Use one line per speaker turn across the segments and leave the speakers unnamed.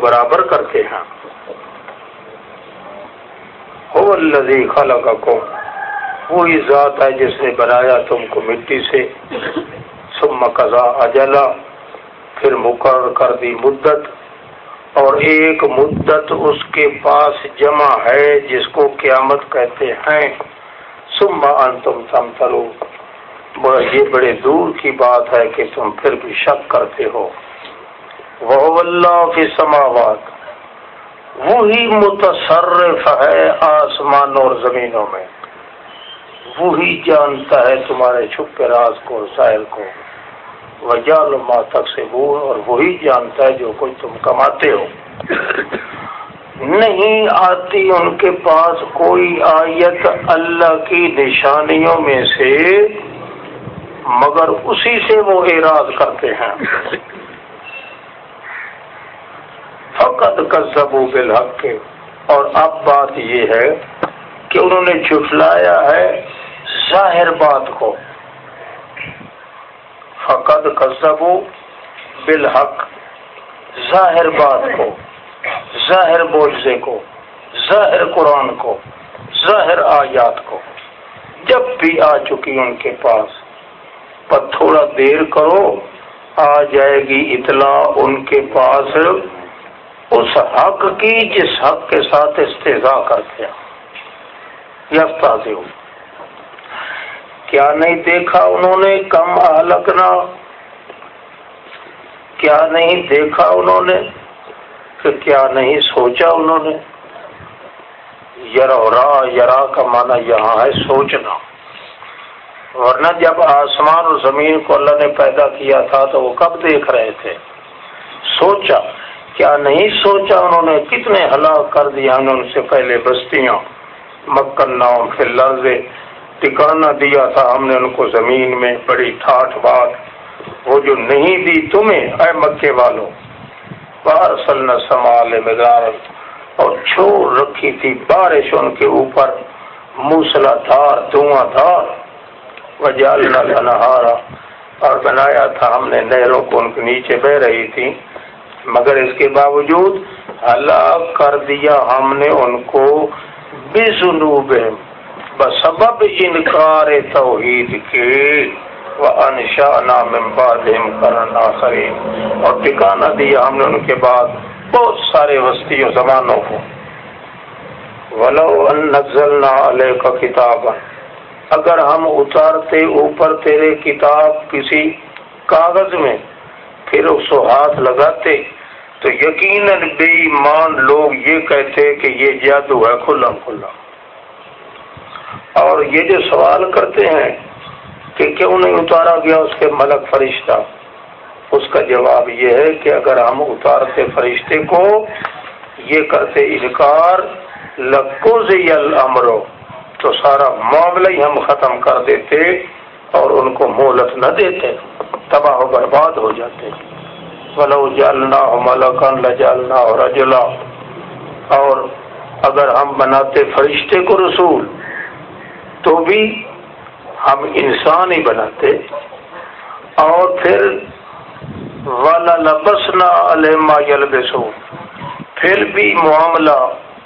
برابر کرتے ہیں۔ ہو الذی خلقکم، وہی ذات ہے جس نے بنایا تم کو مٹی سے۔ ثم قضا اجلا پھر مقرر کر دی مدت۔ اور ایک مدت اس کے پاس جمع ہے جس کو قیامت کہتے ہیں۔ سما ان تم تم یہ بڑے دور کی بات ہے کہ تم پھر بھی شک کرتے ہو۔ وہ اللہ فی سماوات وہی متصرف ہے آسمان اور زمینوں میں۔ وہی جانتا ہے تمہارے چھپے راز کو ظاہر کو۔ وجال ما تک سے وہ اور وہی جانتا ہے جو کوئی تم کماتے ہو۔ نہیں آتی ان کے پاس کوئی آیت اللہ کی نشانیوں میں سے، مگر اسی سے وہ اعراض کرتے ہیں۔ فقط کذبوا بالحق۔ کے اور اب بات یہ ہے کہ انہوں نے جھٹلایا ہے ظاہر بات کو۔ فقط کذبوا بالحق۔ ظاہر بات کو۔ ظاہر بوجھے کو۔ ظاہر قرآن کو۔ ظاہر آیات کو۔ جب بھی آ چکی ان کے پاس۔ پر تھوڑا دیر کرو، آ جائے گی اطلاع ان کے پاس۔ اس حق کی جس حق کے ساتھ استضاء کرتے ہیں۔ یفتا ہو۔ کیا نہیں دیکھا انہوں نے کم الگنا کیا نہیں دیکھا انہوں نے؟ کہ کیا نہیں سوچا انہوں نے؟ یرا یرا کا معنی یہاں ہے سوچنا۔ ورنہ جب آسمان اور زمین کو اللہ نے پیدا کیا تھا تو وہ کب دیکھ رہے تھے؟ سوچا۔ کیا نہیں سوچا انہوں نے؟ کتنے ہلاک کر دیا انہوں ان سے پہلے بستیاں۔ مکن نام پھر لفظ ٹکانا دیا تھا ہم نے ان کو زمین میں۔ بڑی ٹھاٹ بات۔ وہ جو نہیں دی تمہیں، اے مکے والوں پارسل نہ سنبھال مزار اور چھوڑ رکھی تھی بارش ان کے اوپر۔ موسلا دھار، دھواں دھار۔ وجال نہ اور بنایا تھا ہم نے۔ نہروں کو ان کے نیچے بہ رہی تھی۔ مگر اس کے باوجود ہلاک کر دیا ہم نے ان کو بے جنوب بسبب انکار توحید کے انشا نام کرنا کرے اور ٹھکانا دیا ہم نے ان کے بعد بہت سارے وسطیوں، زمانوں کو۔ ولو ان نزل نہ علیہ کا کتاب اگر ہم اتارتے اوپر تیرے کتاب کسی کاغذ میں، پھر اس کو ہاتھ لگاتے تو یقیناً بے ایمان لوگ یہ کہتے کہ یہ جادو ہے کھلا کھلا۔ اور یہ جو سوال کرتے ہیں کہ کیوں نہیں اتارا گیا اس کے ملک فرشتہ؟ اس کا جواب یہ ہے کہ اگر ہم اتارتے فرشتے کو، یہ کرتے انکار لکو سے امرو تو سارا معاملہ ہی ہم ختم کر دیتے اور ان کو مہلت نہ دیتے، تباہ و برباد ہو جاتے۔ فلو جالنا ہو ملکن لجالنا ہو رجلا۔ اور اگر ہم بناتے فرشتے کو رسول، تو بھی ہم انسان ہی بناتے۔ اور پھر والا لبسنا علما یلبسو پھر بھی معاملہ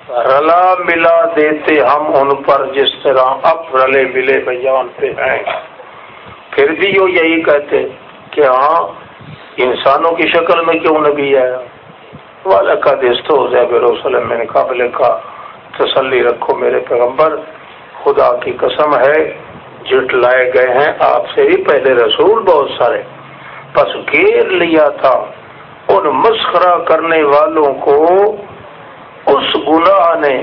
رلا ملا دیتے ہم ان پر جس طرح اب رلے ملے بیان پہ ہیں۔ پھر بھی وہ یہی کہتے کہ ہاں انسانوں کی شکل میں کیوں نبی آیا والا کا دستو وسلم میں نے قابل کا۔ تسلی رکھو میرے پیغمبر، خدا کی قسم ہے جٹ لائے گئے ہیں آپ سے بھی پہلے رسول بہت سارے۔ بس گھیر لیا تھا۔ ان مسخرہ کرنے والوں کو اس گناہ نے،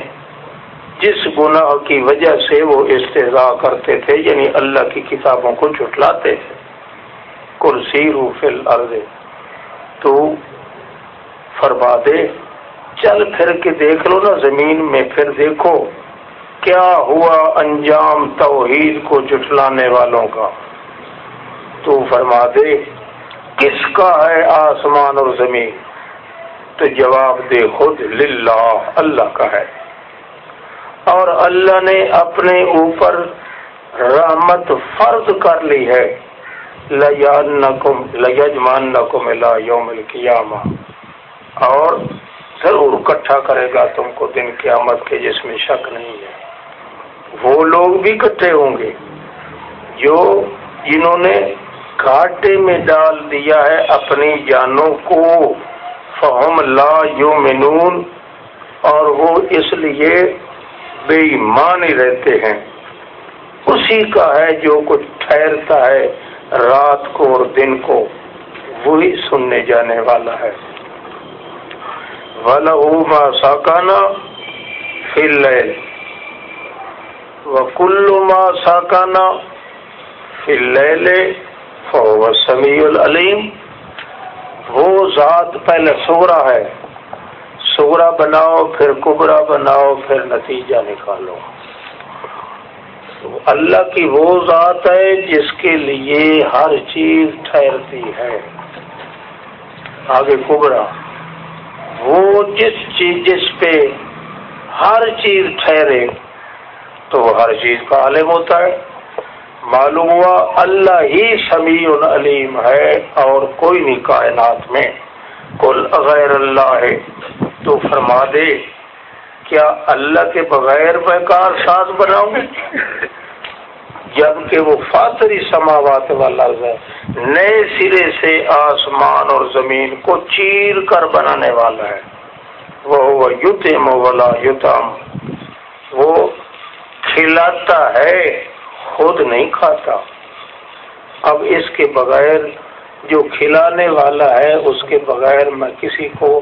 جس گناہ کی وجہ سے وہ استضاء کرتے تھے یعنی اللہ کی کتابوں کو جھٹلاتے تھے۔ کرسی فل عرض تو فرما دے، چل پھر کے دیکھ لو نا زمین میں، پھر دیکھو کیا ہوا انجام توحید کو جٹلانے والوں کا۔ تو فرما دے، کس کا ہے آسمان اور زمین؟ تو جواب دے، خود للہ، اللہ کا ہے۔ اور اللہ نے اپنے اوپر رحمت فرض کر لی ہے۔ لجمان نقم لا یوم القیامہ اور ضرور اکٹھا کرے گا تم کو دن قیامت کے جس میں شک نہیں ہے۔ وہ لوگ بھی اکٹھے ہوں گے۔ جو جنہوں نے گھاٹے میں ڈال دیا ہے اپنی جانوں کو فہم لا یو منون اور وہ اس لیے بے ایمان ہی رہتے ہیں۔ اسی کا ہے جو کچھ ٹھہرتا ہے۔ رات کو اور دن کو وہی سننے جانے والا ہے۔ والا ما ساکانا فل و کلو ما ساکانا فل فو سمیع العلیم وہ ذات پہلے سورا ہے۔ سورا بناؤ، پھر کبرا بناؤ، پھر نتیجہ نکالو۔ اللہ کی وہ ذات ہے جس کے لیے ہر چیز ٹھہرتی ہے۔ آگے کبرا، وہ جس چیز، جس پہ ہر چیز ٹھہرے تو وہ ہر چیز کا عالم ہوتا ہے۔ معلوم ہوا، اللہ ہی سمیع علیم ہے اور کوئی نہیں کائنات میں۔ کل غیر اللہ ہے تو فرما دے، کیا اللہ کے بغیر میں کار ساز بناؤں؟ جبکہ وہ فاتری سماوات والا ہے، نئے سرے سے آسمان اور زمین کو چیر کر بنانے والا ہے۔ وہ یوتم ولا یوتم وہ کھلاتا ہے، خود نہیں کھاتا۔ اب اس کے بغیر جو کھلانے والا ہے، اس کے بغیر میں کسی کو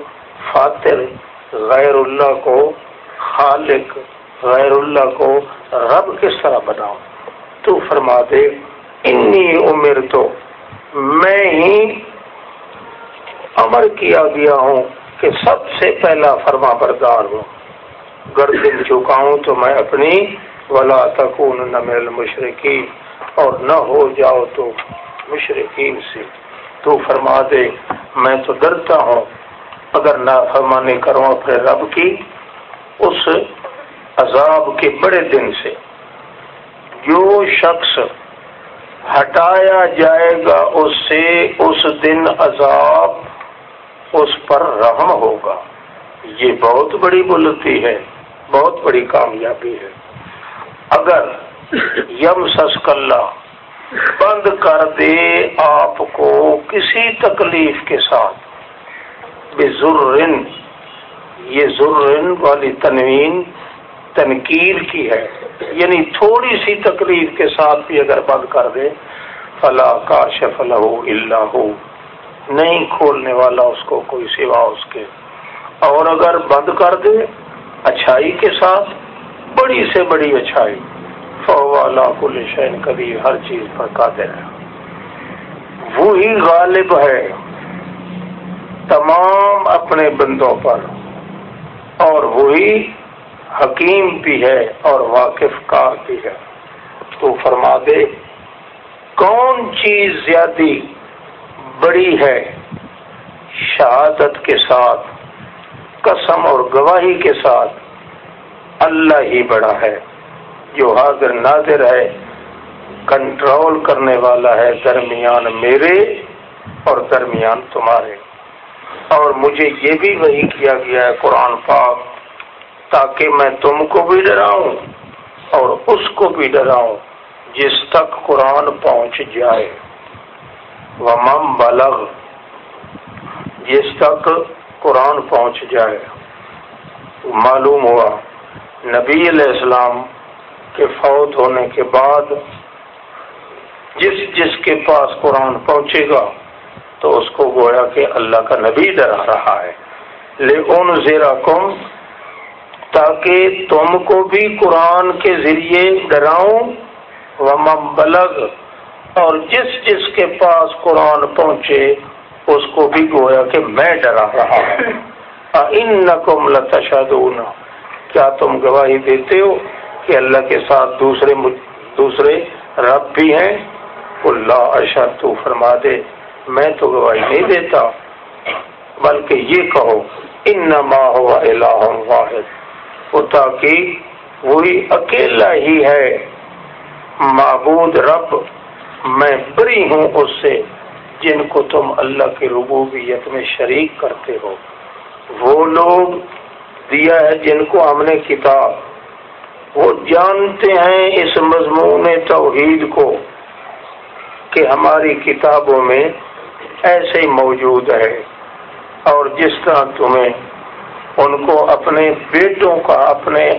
فاتر غیر اللہ کو خالق، غیر اللہ کو رب کس طرح بناؤں؟ تو فرما دے انی عمر تو میں ہی امر کیا گیا ہوں کہ سب سے پہلا فرما بردار ہوں۔ گردن چکاؤں تو میں اپنی، ولا تکون من المشرقین اور نہ ہو جاؤ تو مشرقین سے۔ تو فرما دے، میں تو ڈرتا ہوں، اگر نہ فرمانی کروں اپنے رب کی، اس عذاب کے بڑے دن سے۔ جو شخص ہٹایا جائے گا، اس سے اس دن عذاب اس پر رحم ہوگا۔ یہ بہت بڑی بلتی ہے، بہت بڑی کامیابی ہے۔ اگر یم سسکلّہ بند کر دے آپ کو کسی تکلیف کے ساتھ، بے ضرور یہ ضرور والی تنوین تنقیر کی ہے۔ یعنی تھوڑی سی تکلیف کے ساتھ بھی اگر بند کر دے، فلا کا شفل ہو اللہ ہو۔ نہیں کھولنے والا اس کو کوئی سوا اس کے۔ اور اگر بند کر دے اچھائی کے ساتھ، بڑی سے بڑی اچھائی۔ فوالا کل شین کبھی ہر چیز پر قادر ہے۔ وہی غالب ہے تمام اپنے بندوں پر۔ اور وہی حکیم بھی ہے اور واقف کار بھی ہے۔ تو فرما دے، کون چیز زیادہ بڑی ہے؟ شہادت کے ساتھ، قسم اور گواہی کے ساتھ اللہ ہی بڑا ہے۔ جو حاضر ناظر ہے، کنٹرول کرنے والا ہے درمیان میرے اور درمیان تمہارے۔ اور مجھے یہ بھی وہی کیا گیا ہے، قرآن پاک تاکہ میں تم کو بھی ڈراؤں اور اس کو بھی ڈراؤں جس تک قرآن پہنچ جائے۔ وہ مم بلغ، جس تک قرآن پہنچ جائے۔ معلوم ہوا، نبی علیہ السلام کے فوت ہونے کے بعد جس جس کے پاس قرآن پہنچے گا، تو اس کو گویا کہ اللہ کا نبی ڈرا رہا ہے۔ لیکن زیرا کم تاکہ تم کو بھی قرآن کے ذریعے ڈراؤں و بلغ، اور جس جس کے پاس قرآن پہنچے، اس کو بھی گویا کہ میں ڈرا رہا ہوں۔ ان نقم لتشدون کیا تم گواہی دیتے ہو کہ اللہ کے ساتھ دوسرے دوسرے رب بھی ہیں؟ اللہ اشر تو فرما دے، میں تو گواہی نہیں دیتا۔ بلکہ یہ کہو ان نما ہوا اللہ واحد۔ وہ تاکہ وہی اکیلا ہی ہے۔ معبود رب، میں بری ہوں اس سے، جن کو تم اللہ کی ربوبیت میں شریک کرتے ہو۔ وہ لوگ دیا ہے جن کو ہم نے کتاب۔ وہ جانتے ہیں اس مضمون توحید کو کہ ہماری کتابوں میں ایسے ہی موجود ہے۔ اور جس طرح تمہیں ان کو اپنے بیٹوں کا، اپنے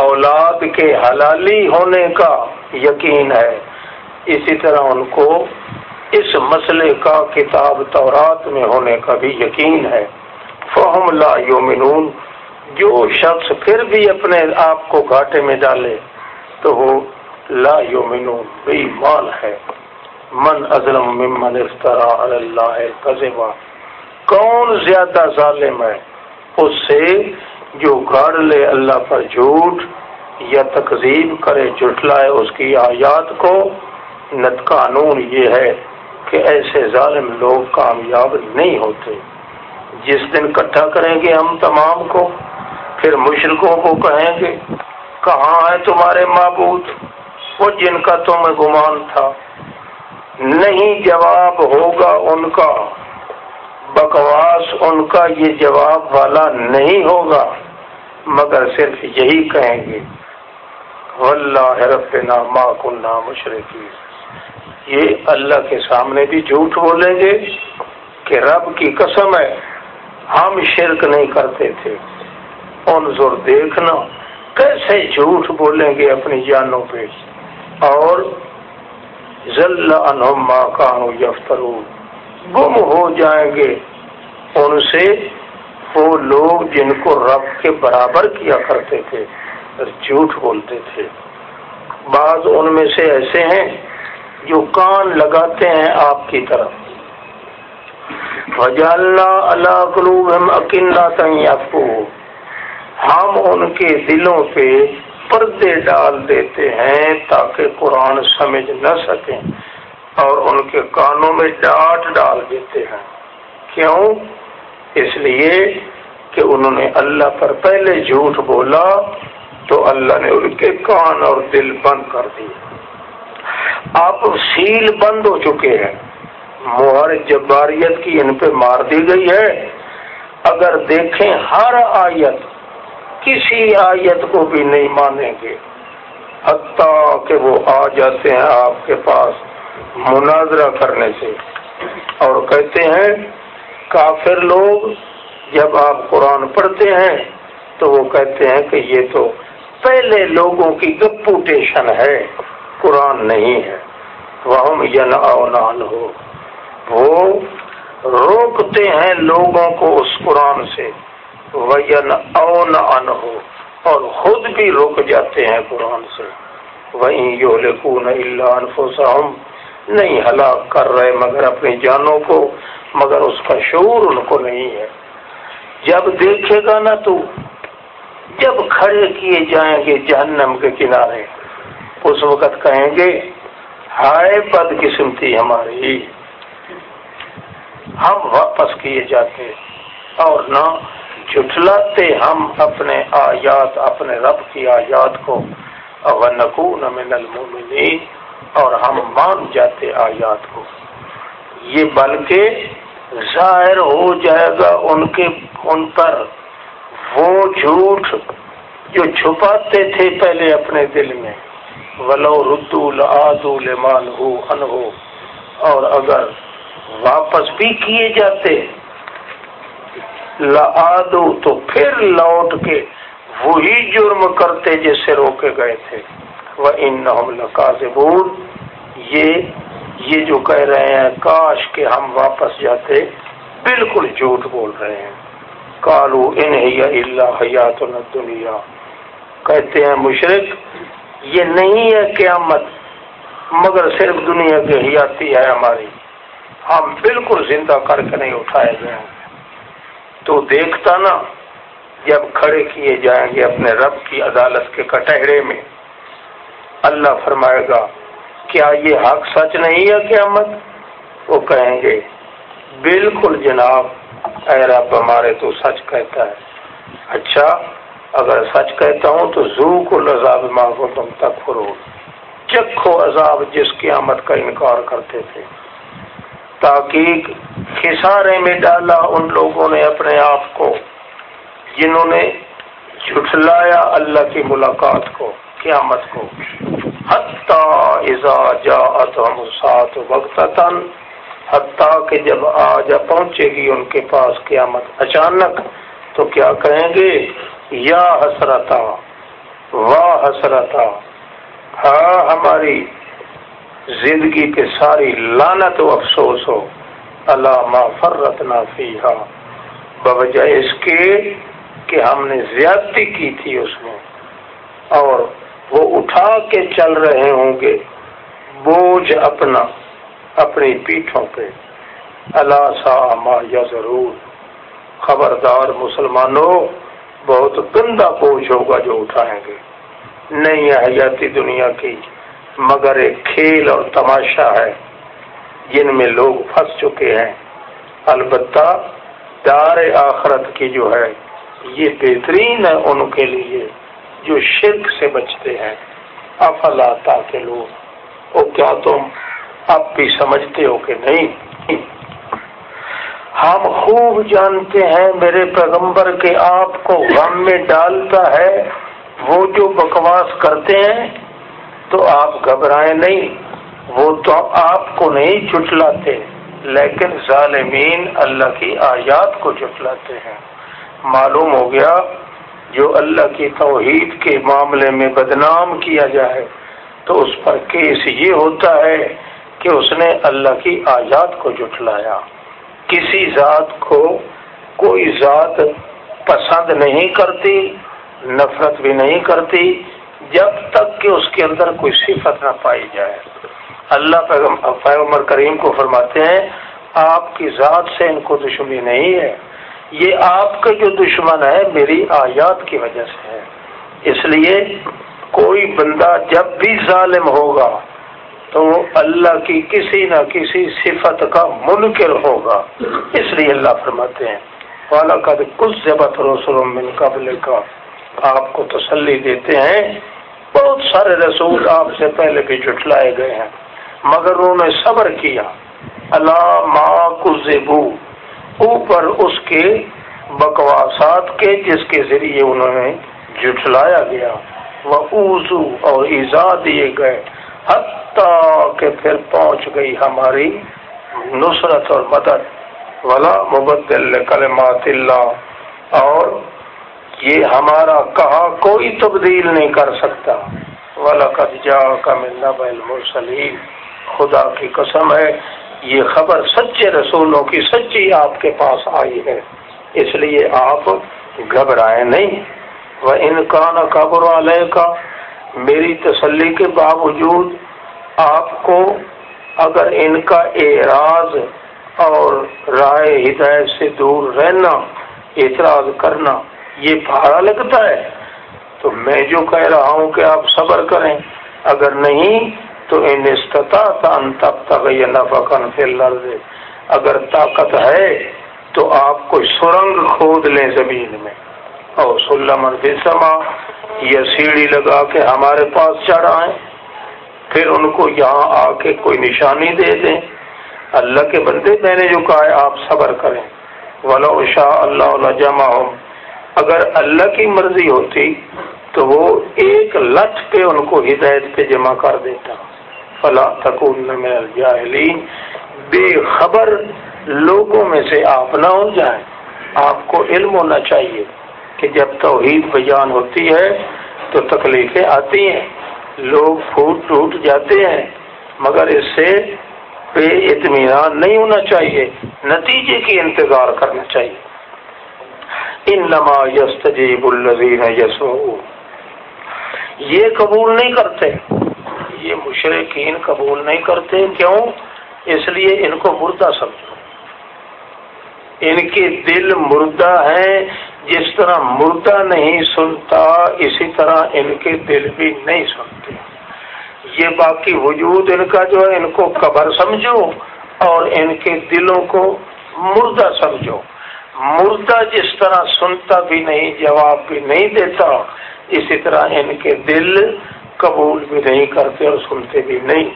اولاد کے حلالی ہونے کا یقین ہے۔ اسی طرح ان کو اس مسئلے کا کتاب تورات میں ہونے کا بھی یقین ہے۔ فہم لا یومنون جو شخص پھر بھی اپنے آپ کو گھاٹے میں ڈالے تو وہ لا یومنون بے مال ہے۔ من ازلم ممن افطرا اللہ کون زیادہ ظالم ہے؟ اس سے جو گاڑ لے اللہ پر جھوٹ یا تقزیب کرے، جھٹلائے اس کی آیات کو۔ نت قانون یہ ہے کہ ایسے ظالم لوگ کامیاب نہیں ہوتے۔ جس دن کٹھا کریں گے ہم تمام کو، پھر مشرقوں کو کہیں گے، کہاں ہے تمہارے معبود؟ وہ جن کا تمہیں گمان تھا۔ نہیں جواب ہوگا ان کا۔ بکواس ان کا یہ جواب والا نہیں ہوگا، مگر صرف یہی کہیں گے، واللہ ربنا ما کننا مشرقی یہ اللہ کے سامنے بھی جھوٹ بولیں گے کہ رب کی قسم ہے، ہم شرک نہیں کرتے تھے۔ انظر دیکھنا کیسے جھوٹ بولیں گے اپنی جانوں پہ۔ اور ذل انہم ما کانو یفترو گم ہو جائیں گے۔ ان سے وہ لوگ جن کو رب کے برابر کیا کرتے تھے، جھوٹ بولتے تھے۔ بعض ان میں سے ایسے ہیں جو کان لگاتے ہیں آپ کی طرف۔ وجاللہ اللہ قلوب ہم اکنہ کو ہم ان کے دلوں پہ پردے ڈال دیتے ہیں تاکہ قرآن سمجھ نہ سکیں۔ اور ان کے کانوں میں ڈانٹ ڈال دیتے ہیں۔ کیوں؟ اس لیے کہ انہوں نے اللہ پر پہلے جھوٹ بولا تو اللہ نے ان کے کان اور دل بند کر دیے۔ آپ سیل بند ہو چکے ہیں۔ مہر جباریت کی ان پہ مار دی گئی ہے۔ اگر دیکھیں ہر آیت، کسی آیت کو بھی نہیں مانیں گے۔ حتیٰ کہ وہ آ جاتے ہیں آپ کے پاس۔ مناظرہ کرنے سے۔ اور کہتے ہیں، کافر لوگ جب آپ قرآن پڑھتے ہیں، تو وہ کہتے ہیں کہ یہ تو پہلے لوگوں کی گپوٹیشن ہے، قرآن نہیں ہے۔ وہ ین اونان ہو وہ روکتے ہیں لوگوں کو اس قرآن سے۔ وین اون ان ہو اور خود بھی رک جاتے ہیں قرآن سے۔ وہیں یو لکھون اللہ انفسہم نہیں ہلاک کر رہے مگر اپنی جانوں کو، مگر اس کا شعور ان کو نہیں ہے۔ جب دیکھے گا نا تو، جب کھڑے کیے جائیں گے جہنم کے کنارے، اس وقت کہیں گے، ہائے بد قسمتی ہماری۔ ہم واپس کیے جاتے اور نہ جھٹلاتے ہم اپنے آیات، اپنے رب کی آیات کو۔ اغنکون من المومنین اور ہم مان جاتے آیات کو۔ یہ بلکہ ظاہر ہو جائے گا ان کے، ان پر۔ وہ جھوٹ جو چھپاتے تھے پہلے اپنے دل میں۔ ولو ردو لآدو لمان ہو ان ہو اور اگر واپس بھی کیے جاتے لآدو تو پھر لوٹ کے وہی جرم کرتے جس سے روکے گئے تھے۔ وہ ان یہ یہ جو کہہ رہے ہیں، کاش کہ ہم واپس جاتے، بالکل جھوٹ بول رہے ہیں۔ کالو ان اللہ حیات دنیا کہتے ہیں مشرق یہ نہیں ہے قیامت، مگر صرف دنیا کی حیاتی ہے ہماری۔ ہم بالکل زندہ کر کے نہیں اٹھائے گئے تو دیکھتا نا، جب کھڑے کیے جائیں گے اپنے رب کی عدالت کے کٹہرے میں اللہ فرمائے گا، کیا یہ حق سچ نہیں ہے قیامت؟ وہ کہیں گے، بالکل جناب، اے رب ہمارے تو سچ کہتا ہے۔ اچھا اگر سچ کہتا ہوں تو زو کو لذاب مانگو تم تک کرو چکھو عذاب جس قیامت کا انکار کرتے تھے۔ تاکہ خسارے میں ڈالا ان لوگوں نے اپنے آپ کو، جنہوں نے جھٹلایا اللہ کی ملاقات کو۔ قیامت کو۔ ازا جا سات وقت حتیٰ کہ جب آ جا پہنچے گی ان کے پاس قیامت اچانک، تو کیا کہیں گے؟ یا حسرتا واہ حسرتا ہاں ہماری زندگی پہ ساری لانت و افسوس ہو اللہ ما فرت نافی بوجہ اس کے کہ ہم نے زیادتی کی تھی اس میں، اور وہ اٹھا کے چل رہے ہوں گے۔ بوجھ اپنا اپنی پیٹھوں پہ۔ اللہ سا ما یا ضرور خبردار مسلمانوں، بہت گندا بوجھ ہوگا جو اٹھائیں گے۔ نہیں حیاتی دنیا کی مگر ایک کھیل اور تماشا ہے۔ جن میں لوگ پھنس چکے ہیں۔ البتہ دار آخرت کی جو ہے، یہ بہترین ہے ان کے لیے۔ جو شرک سے بچتے ہیں۔ افلا تاکہ لوگ وہ کیا تم اب بھی سمجھتے ہو کہ نہیں؟ ہم خوب جانتے ہیں میرے پیغمبر کے آپ کو غم میں ڈالتا ہے وہ جو بکواس کرتے ہیں، تو آپ گھبرائیں نہیں۔ وہ تو آپ کو نہیں جٹلاتے لیکن ظالمین اللہ کی آیات کو جٹلاتے ہیں۔ معلوم ہو گیا جو اللہ کی توحید کے معاملے میں بدنام کیا جائے، تو اس پر کیس یہ ہوتا ہے کہ اس نے اللہ کی آیات کو جٹلایا کسی ذات کو کوئی ذات پسند نہیں کرتی، نفرت بھی نہیں کرتی، جب تک کہ اس کے اندر کوئی صفت نہ پائی جائے۔ اللہ پیغمبر کریم کو فرماتے ہیں، آپ کی ذات سے ان کو دشمنی نہیں ہے۔ یہ آپ کا جو دشمن ہے میری آیات کی وجہ سے ہے۔ اس لیے کوئی بندہ جب بھی ظالم ہوگا تو وہ اللہ کی کسی نہ کسی صفت کا منکر ہوگا۔ اس لیے اللہ فرماتے ہیں والا کا کچھ ضبط رسول من قبل کا آپ کو تسلی دیتے ہیں۔ بہت سارے رسول آپ سے پہلے بھی جٹلائے گئے ہیں، مگر انہوں نے صبر کیا۔ اللہ ماں کزبو اوپر اس کے بکواسات کے جس کے ذریعے انہوں نے جٹلایا گیا۔ وہ اوزو اور ایزا دیے گئے۔ حتیٰ کہ پھر پہنچ گئی ہماری نصرت اور مدد ولا مبدل کلمات اللہ۔ اور یہ ہمارا کہا کوئی تبدیل نہیں کر سکتا۔ والا جا کا ملنا المرسلین خدا کی قسم ہے۔ یہ خبر سچے رسولوں کی سچی آپ کے پاس آئی ہے۔ اس لیے آپ گھبرائے نہیں۔ وہ انکان قبر علیہ کا میری تسلی کے باوجود آپ کو اگر ان کا اعراض اور رائے ہدایت سے دور رہنا، اعتراض کرنا یہ بھاڑا لگتا ہے، تو میں جو کہہ رہا ہوں کہ آپ صبر کریں۔ اگر نہیں تو ان ان تب تک یہ نفقن فی اگر طاقت ہے تو آپ کو سرنگ کھود لیں زمین میں۔ اور سلمن سما یہ سیڑھی لگا کے ہمارے پاس چڑھ آئے پھر ان کو یہاں آ کے کوئی نشانی دے دیں۔ اللہ کے بندے، میں نے جو کہا ہے، آپ صبر کریں۔ ولو شاہ اللہ جمع ہو اگر اللہ کی مرضی ہوتی تو وہ ایک لٹ پہ ان کو ہدایت پہ جمع کر دیتا۔ فلا تکون میں الجاہلین۔ بے خبر لوگوں میں سے آپ نہ ہو جائیں۔ آپ کو علم ہونا چاہیے کہ جب توحید بیان ہوتی ہے تو تکلیفیں آتی ہیں۔ لوگ پھوٹ ٹوٹ جاتے ہیں، مگر اس سے بے اطمینان نہیں ہونا چاہیے۔ نتیجے کی انتظار کرنا چاہیے۔ ان نما یس تجیب الزین یسو یہ قبول نہیں کرتے۔ مشرقین قبول نہیں کرتے، کیوں؟ اس لیے ان کو مردہ سمجھو۔ ان کے دل مردہ ہیں، جس طرح مردہ نہیں سنتا، اسی طرح ان کے دل بھی نہیں سنتے۔ یہ باقی وجود ان کا جو ہے، ان کو قبر سمجھو اور ان کے دلوں کو مردہ سمجھو۔ مردہ جس طرح سنتا بھی نہیں، جواب بھی نہیں دیتا، اسی طرح ان کے دل قبول بھی نہیں کرتے اور سنتے بھی نہیں۔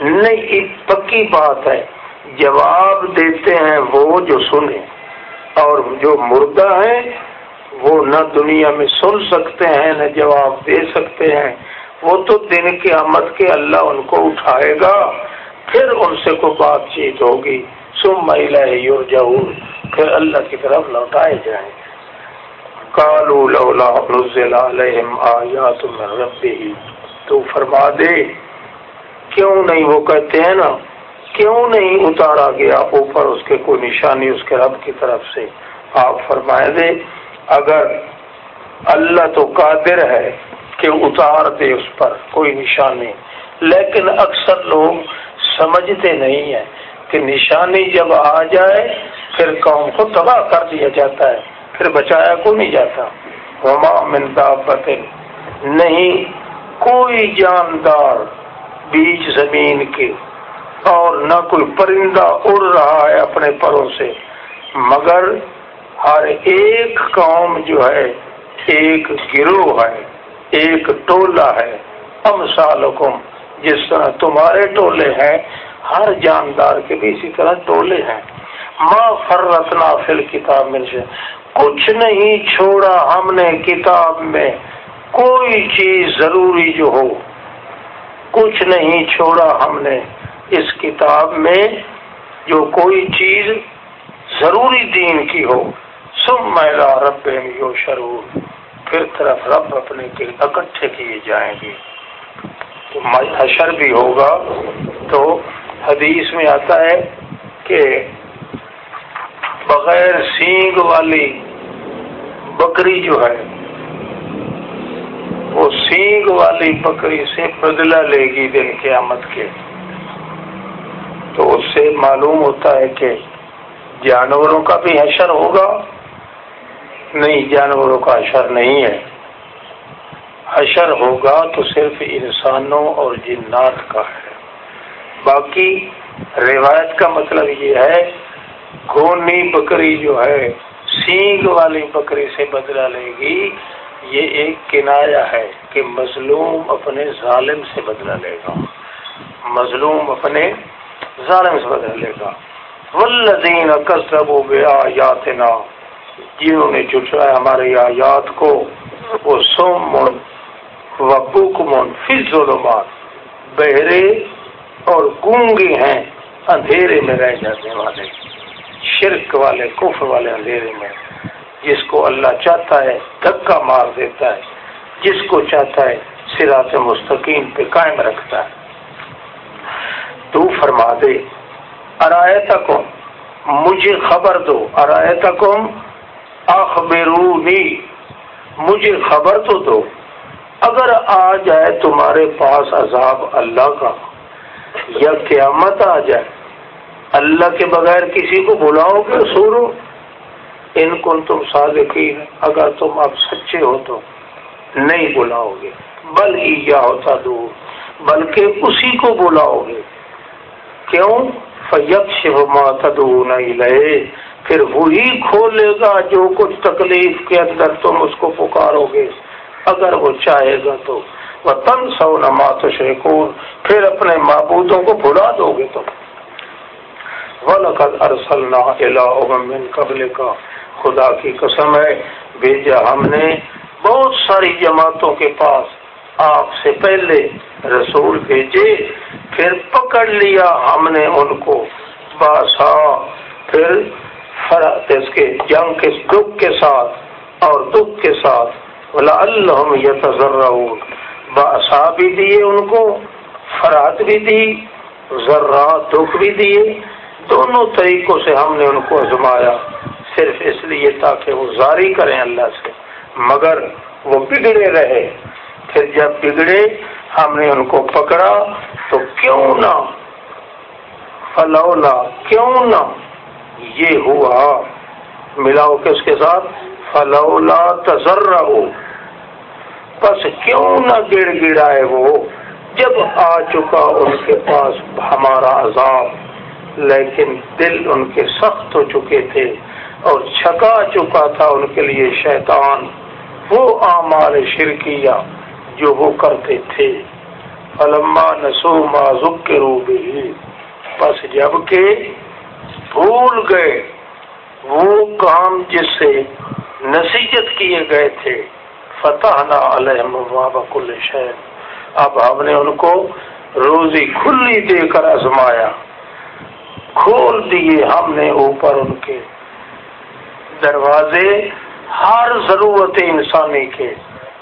نہیں پکی بات ہے۔ جواب دیتے ہیں وہ جو سنے۔ اور جو مردہ ہے وہ نہ دنیا میں سن سکتے ہیں، نہ جواب دے سکتے ہیں۔ وہ تو دن کے آمد کے اللہ ان کو اٹھائے گا، پھر ان سے کوئی بات چیت ہوگی۔ سم مہیلا پھر اللہ کی طرف لوٹائے جائیں کالو لولا نزل علیہم آیات من ربی تو فرما دے۔ کیوں نہیں وہ کہتے ہیں نا؟ کیوں نہیں اتارا گیا اوپر اس کے کوئی نشانی اس کے رب کی طرف سے؟ آپ فرمائے دے، اگر اللہ تو قادر ہے کہ اتار دے اس پر کوئی نشانی، لیکن اکثر لوگ سمجھتے نہیں ہیں کہ نشانی جب آ جائے، پھر قوم کو تباہ کر دیا جاتا ہے، پھر بچایا کو نہیں جاتا۔ وما من دابت نہیں کوئی جاندار بیچ زمین کے اور نہ کوئی پرندہ اڑ رہا ہے اپنے پروں سے، مگر ہر ایک قوم جو ہے، ایک گروہ ہے، ایک ٹولہ ہے۔ ہم سالکم جس طرح تمہارے ٹولے ہیں، ہر جاندار کے بھی اسی طرح ٹولے ہیں۔ ماں فرتنا فل کتاب میں سے کچھ نہیں چھوڑا ہم نے کتاب میں۔ کوئی چیز ضروری جو ہو، کچھ نہیں چھوڑا ہم نے اس کتاب میں جو کوئی چیز ضروری دین کی ہو۔ سب میلا رب یو شرور پھر طرف رب اپنے کے اکٹھے کیے جائیں گے۔ تو حشر بھی ہوگا۔ تو حدیث میں آتا ہے کہ بغیر سینگ والی بکری جو ہے وہ سینگ والی بکری سے بدلہ لے گی دن قیامت کے۔ تو اس سے معلوم ہوتا ہے کہ جانوروں کا بھی حشر ہوگا۔ نہیں، جانوروں کا حشر نہیں ہے۔ حشر ہوگا تو صرف انسانوں اور جنات کا ہے۔ باقی روایت کا مطلب یہ ہے گونی بکری جو ہے، سینگ والی بکری سے بدلہ لے گی۔ یہ ایک کنایا ہے کہ مظلوم اپنے ظالم سے بدلہ لے گا۔ مظلوم اپنے ظالم سے بدلہ لے گا۔ ولدین کسب و بے جنہوں نے جٹلایا ہمارے آیات کو، وہ سوم و بکمن فی ظلمات بہرے اور گونگے ہیں اندھیرے میں رہ جانے والے، شرک والے، کفر والے اندھیرے میں۔ جس کو اللہ چاہتا ہے، دھکا مار دیتا ہے۔ جس کو چاہتا ہے سرات مستقیم پہ قائم رکھتا ہے۔ تو فرما دے ارایت مجھے خبر دو۔ ارایت اخبرونی، مجھے خبر تو دو۔ اگر آ جائے تمہارے پاس عذاب اللہ کا، یا قیامت آ جائے، اللہ کے بغیر کسی کو بلاؤ گے، سورو۔ ان کو تم صادقین، اگر تم اب سچے ہو تو نہیں بلاؤ گے، بل یا ہوتا دو بلکہ اسی کو بلاؤ گے۔ کیوں؟ فیق شو نہیں لے پھر وہی کھولے گا جو کچھ تکلیف کے اندر تم اس کو پکارو گے۔ اگر وہ چاہے گا تو۔ وہ تن سو نمات شیکون پھر اپنے معبودوں کو بھلا دو گے تم۔ وَلَقَدْ أَرْسَلْنَا إِلَىٰ أُمَمٍ قَبْلِكَ خدا کی قسم ہے، بھیجا ہم نے۔ بہت ساری جماعتوں کے پاس آپ سے پہلے رسول بھیجے، پھر پکڑ لیا ہم نے ان کو۔ باسا پھر اس کے، جنگ کے دکھ کے ساتھ اور دکھ کے ساتھ۔ بلا اللہ یہ باسا بھی دیے ان کو فرات بھی دی ذرا دکھ بھی دیے۔ دونوں طریقوں سے ہم نے ان کو آزمایا۔ صرف اس لیے تاکہ وہ زاری کریں اللہ سے۔ مگر وہ بگڑے رہے۔ پھر جب بگڑے، ہم نے ان کو پکڑا تو کیوں نہ؟ فلولا، کیوں نہ؟ یہ ہوا۔ ملاؤ کس کے ساتھ؟ فلولا تذر بس کیوں نہ گڑ گڑائے وہ؟ جب آ چکا ان کے پاس ہمارا عذاب، لیکن دل ان کے سخت ہو چکے تھے۔ اور چھکا چکا تھا ان کے لیے شیطان، وہ آمار شرکیہ جو وہ کرتے تھے۔ علما نسو مازک کے روبے بس جبکہ بھول گئے، وہ کام جس سے نصیحت کیے گئے تھے فتح نہ علیہم کل شہر اب ہم نے ان کو روزی کھلی دے کر آزمایا کھول دیے ہم نے اوپر ان کے۔ دروازے ہر ضرورت انسانی کے،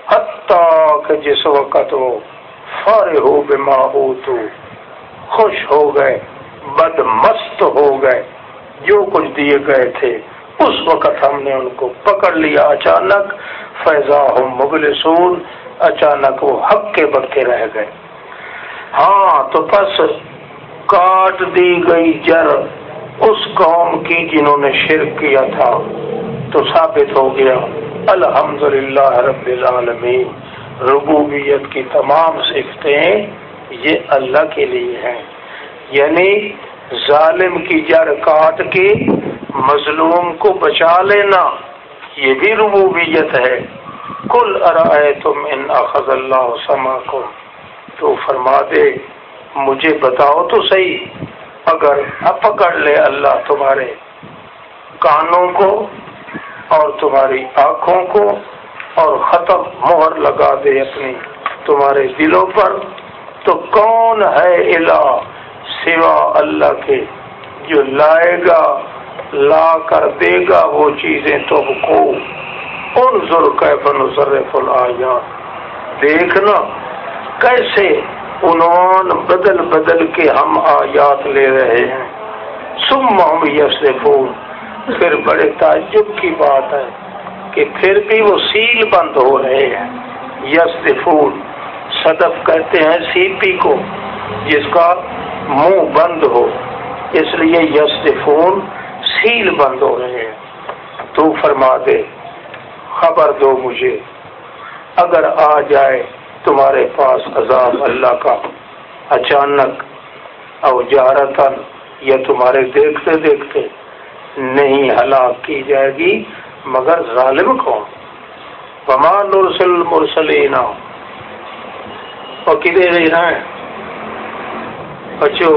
حتیٰ کہ جس وقت وہ فارغ ہو بما ہو تو خوش ہو گئے بد مست ہو گئے، جو کچھ دیے گئے تھے، اس وقت ہم نے ان کو پکڑ لیا اچانک، فیضا ہوں مغل سون اچانک وہ حق کے بکے رہ گئے۔ ہاں تو بس کاٹ دی گئی جر اس قوم کی جنہوں نے شرک کیا تھا تو ثابت ہو گیا الحمد للہ رب العالمین، ربوبیت کی تمام صفتیں یہ اللہ کے لیے ہیں۔ یعنی ظالم کی جڑ کاٹ کے مظلوم کو بچا لینا، یہ بھی ربوبیت ہے۔ کل ارائے تم ان اخذ اللہ سما کو تو فرما دے، مجھے بتاؤ تو صحیح۔ اگر اب پکڑ لے اللہ تمہارے کانوں کو اور تمہاری آنکھوں کو اور ختم مہر لگا دے اپنی تمہارے دلوں پر تو کون ہے الہ سوا اللہ کے جو لائے گا، لا کر دے گا وہ چیزیں تم کو انظر کیف نصرف الآیات۔ دیکھنا کیسے عنوان بدل بدل کے ہم آیات لے رہے ہیں۔ سم ہم یسفون پھر بڑے تعجب کی بات ہے کہ پھر بھی وہ سیل بند ہو رہے ہیں۔ یسفون صدف کہتے ہیں سی پی کو، جس کا منہ بند ہو۔ اس لیے یسفون سیل بند ہو رہے ہیں۔ تو فرما دے، خبر دو مجھے۔ اگر آ جائے تمہارے پاس عذاب اللہ کا اچانک او جارتن یا تمہارے دیکھتے دیکھتے نہیں ہلاک کی جائے گی مگر ظالم کون؟ پما نرسل مرسلین اور رہنا ہے اچھا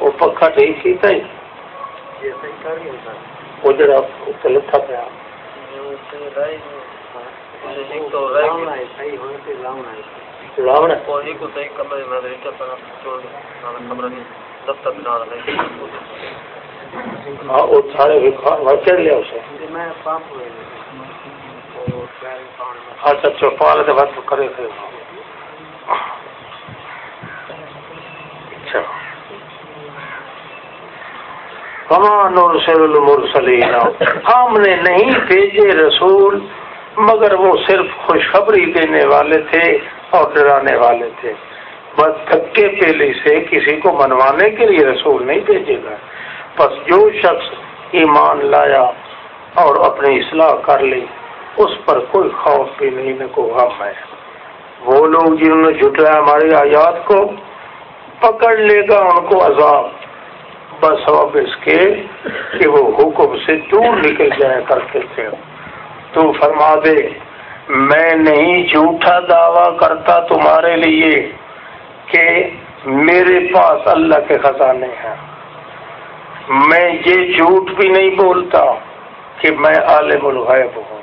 وہ پکا ٹھیک ہی تھا۔ وہ جڑا لکھا پیا۔ اچھا۔ چوپال کرے اچھا المرسلین۔ ہم نے نہیں بھیجے رسول، مگر وہ صرف خوشخبری دینے والے تھے اور ڈرانے والے تھے۔ بس دھکے پیلی سے کسی کو منوانے کے لیے رسول نہیں بھیجے گا بس جو شخص ایمان لایا اور اپنی اصلاح کر لی، اس پر کوئی خوف بھی نہیں، نہ کوئی غم ہے۔ وہ لوگ جنہوں نے جھٹلایا ہماری آیات کو، پکڑ لے گا ان کو عذاب۔ بس اب اس کے کہ وہ حکم سے دور نکل جایا کرتے تھے۔ تو فرما دے، میں نہیں جھوٹا دعویٰ کرتا تمہارے لیے کہ میرے پاس اللہ کے خزانے ہیں۔ میں یہ جھوٹ بھی نہیں بولتا کہ میں عالم الغیب ہوں۔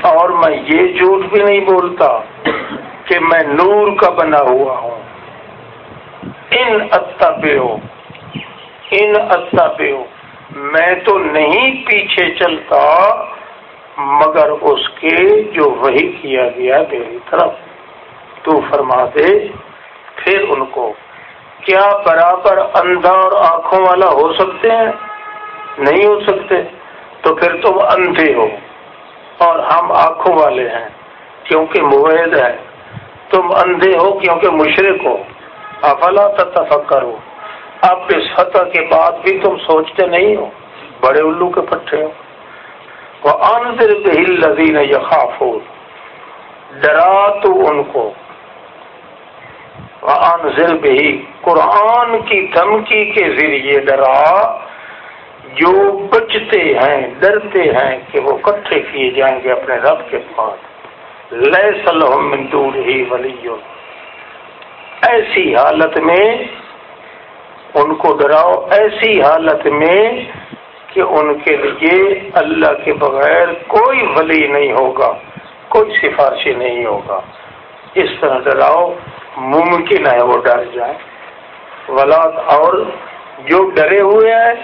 اور میں یہ جھوٹ بھی نہیں بولتا کہ میں نور کا بنا ہوا ہوں۔ ان ہو ان پہ میں تو نہیں پیچھے چلتا، مگر اس کے جو وہی کیا گیا میری طرف۔ تو فرما دے، پھر ان کو، کیا برابر اندھا اور آنکھوں والا ہو سکتے ہیں؟ نہیں ہو سکتے، تو پھر تم اندھے ہو۔ اور ہم آنکھوں والے ہیں، کیونکہ موید ہے۔ تم اندھے ہو کیونکہ مشرق ہو۔ افلا تفکر ہو اب اس فتح کے بعد بھی تم سوچتے نہیں ہو۔ بڑے الو کے پٹھے ہو۔ وہ اندر بہل لذین یخاف ڈرا تو ان کو۔ انضر بہی قرآن کی دھمکی کے ذریعے ڈرا۔ جو بچتے ہیں، ڈرتے ہیں کہ وہ کٹھے کیے جائیں گے اپنے رب کے پاس۔ لے سلحم دور ہی ولی ایسی حالت میں ان کو ڈراؤ ایسی حالت میں کہ ان کے لیے اللہ کے بغیر کوئی ولی نہیں ہوگا، کوئی سفارشی نہیں ہوگا۔ اس طرح ڈراؤ، ممکن ہے وہ ڈر جائے۔ ولاد اور جو ڈرے ہوئے ہیں،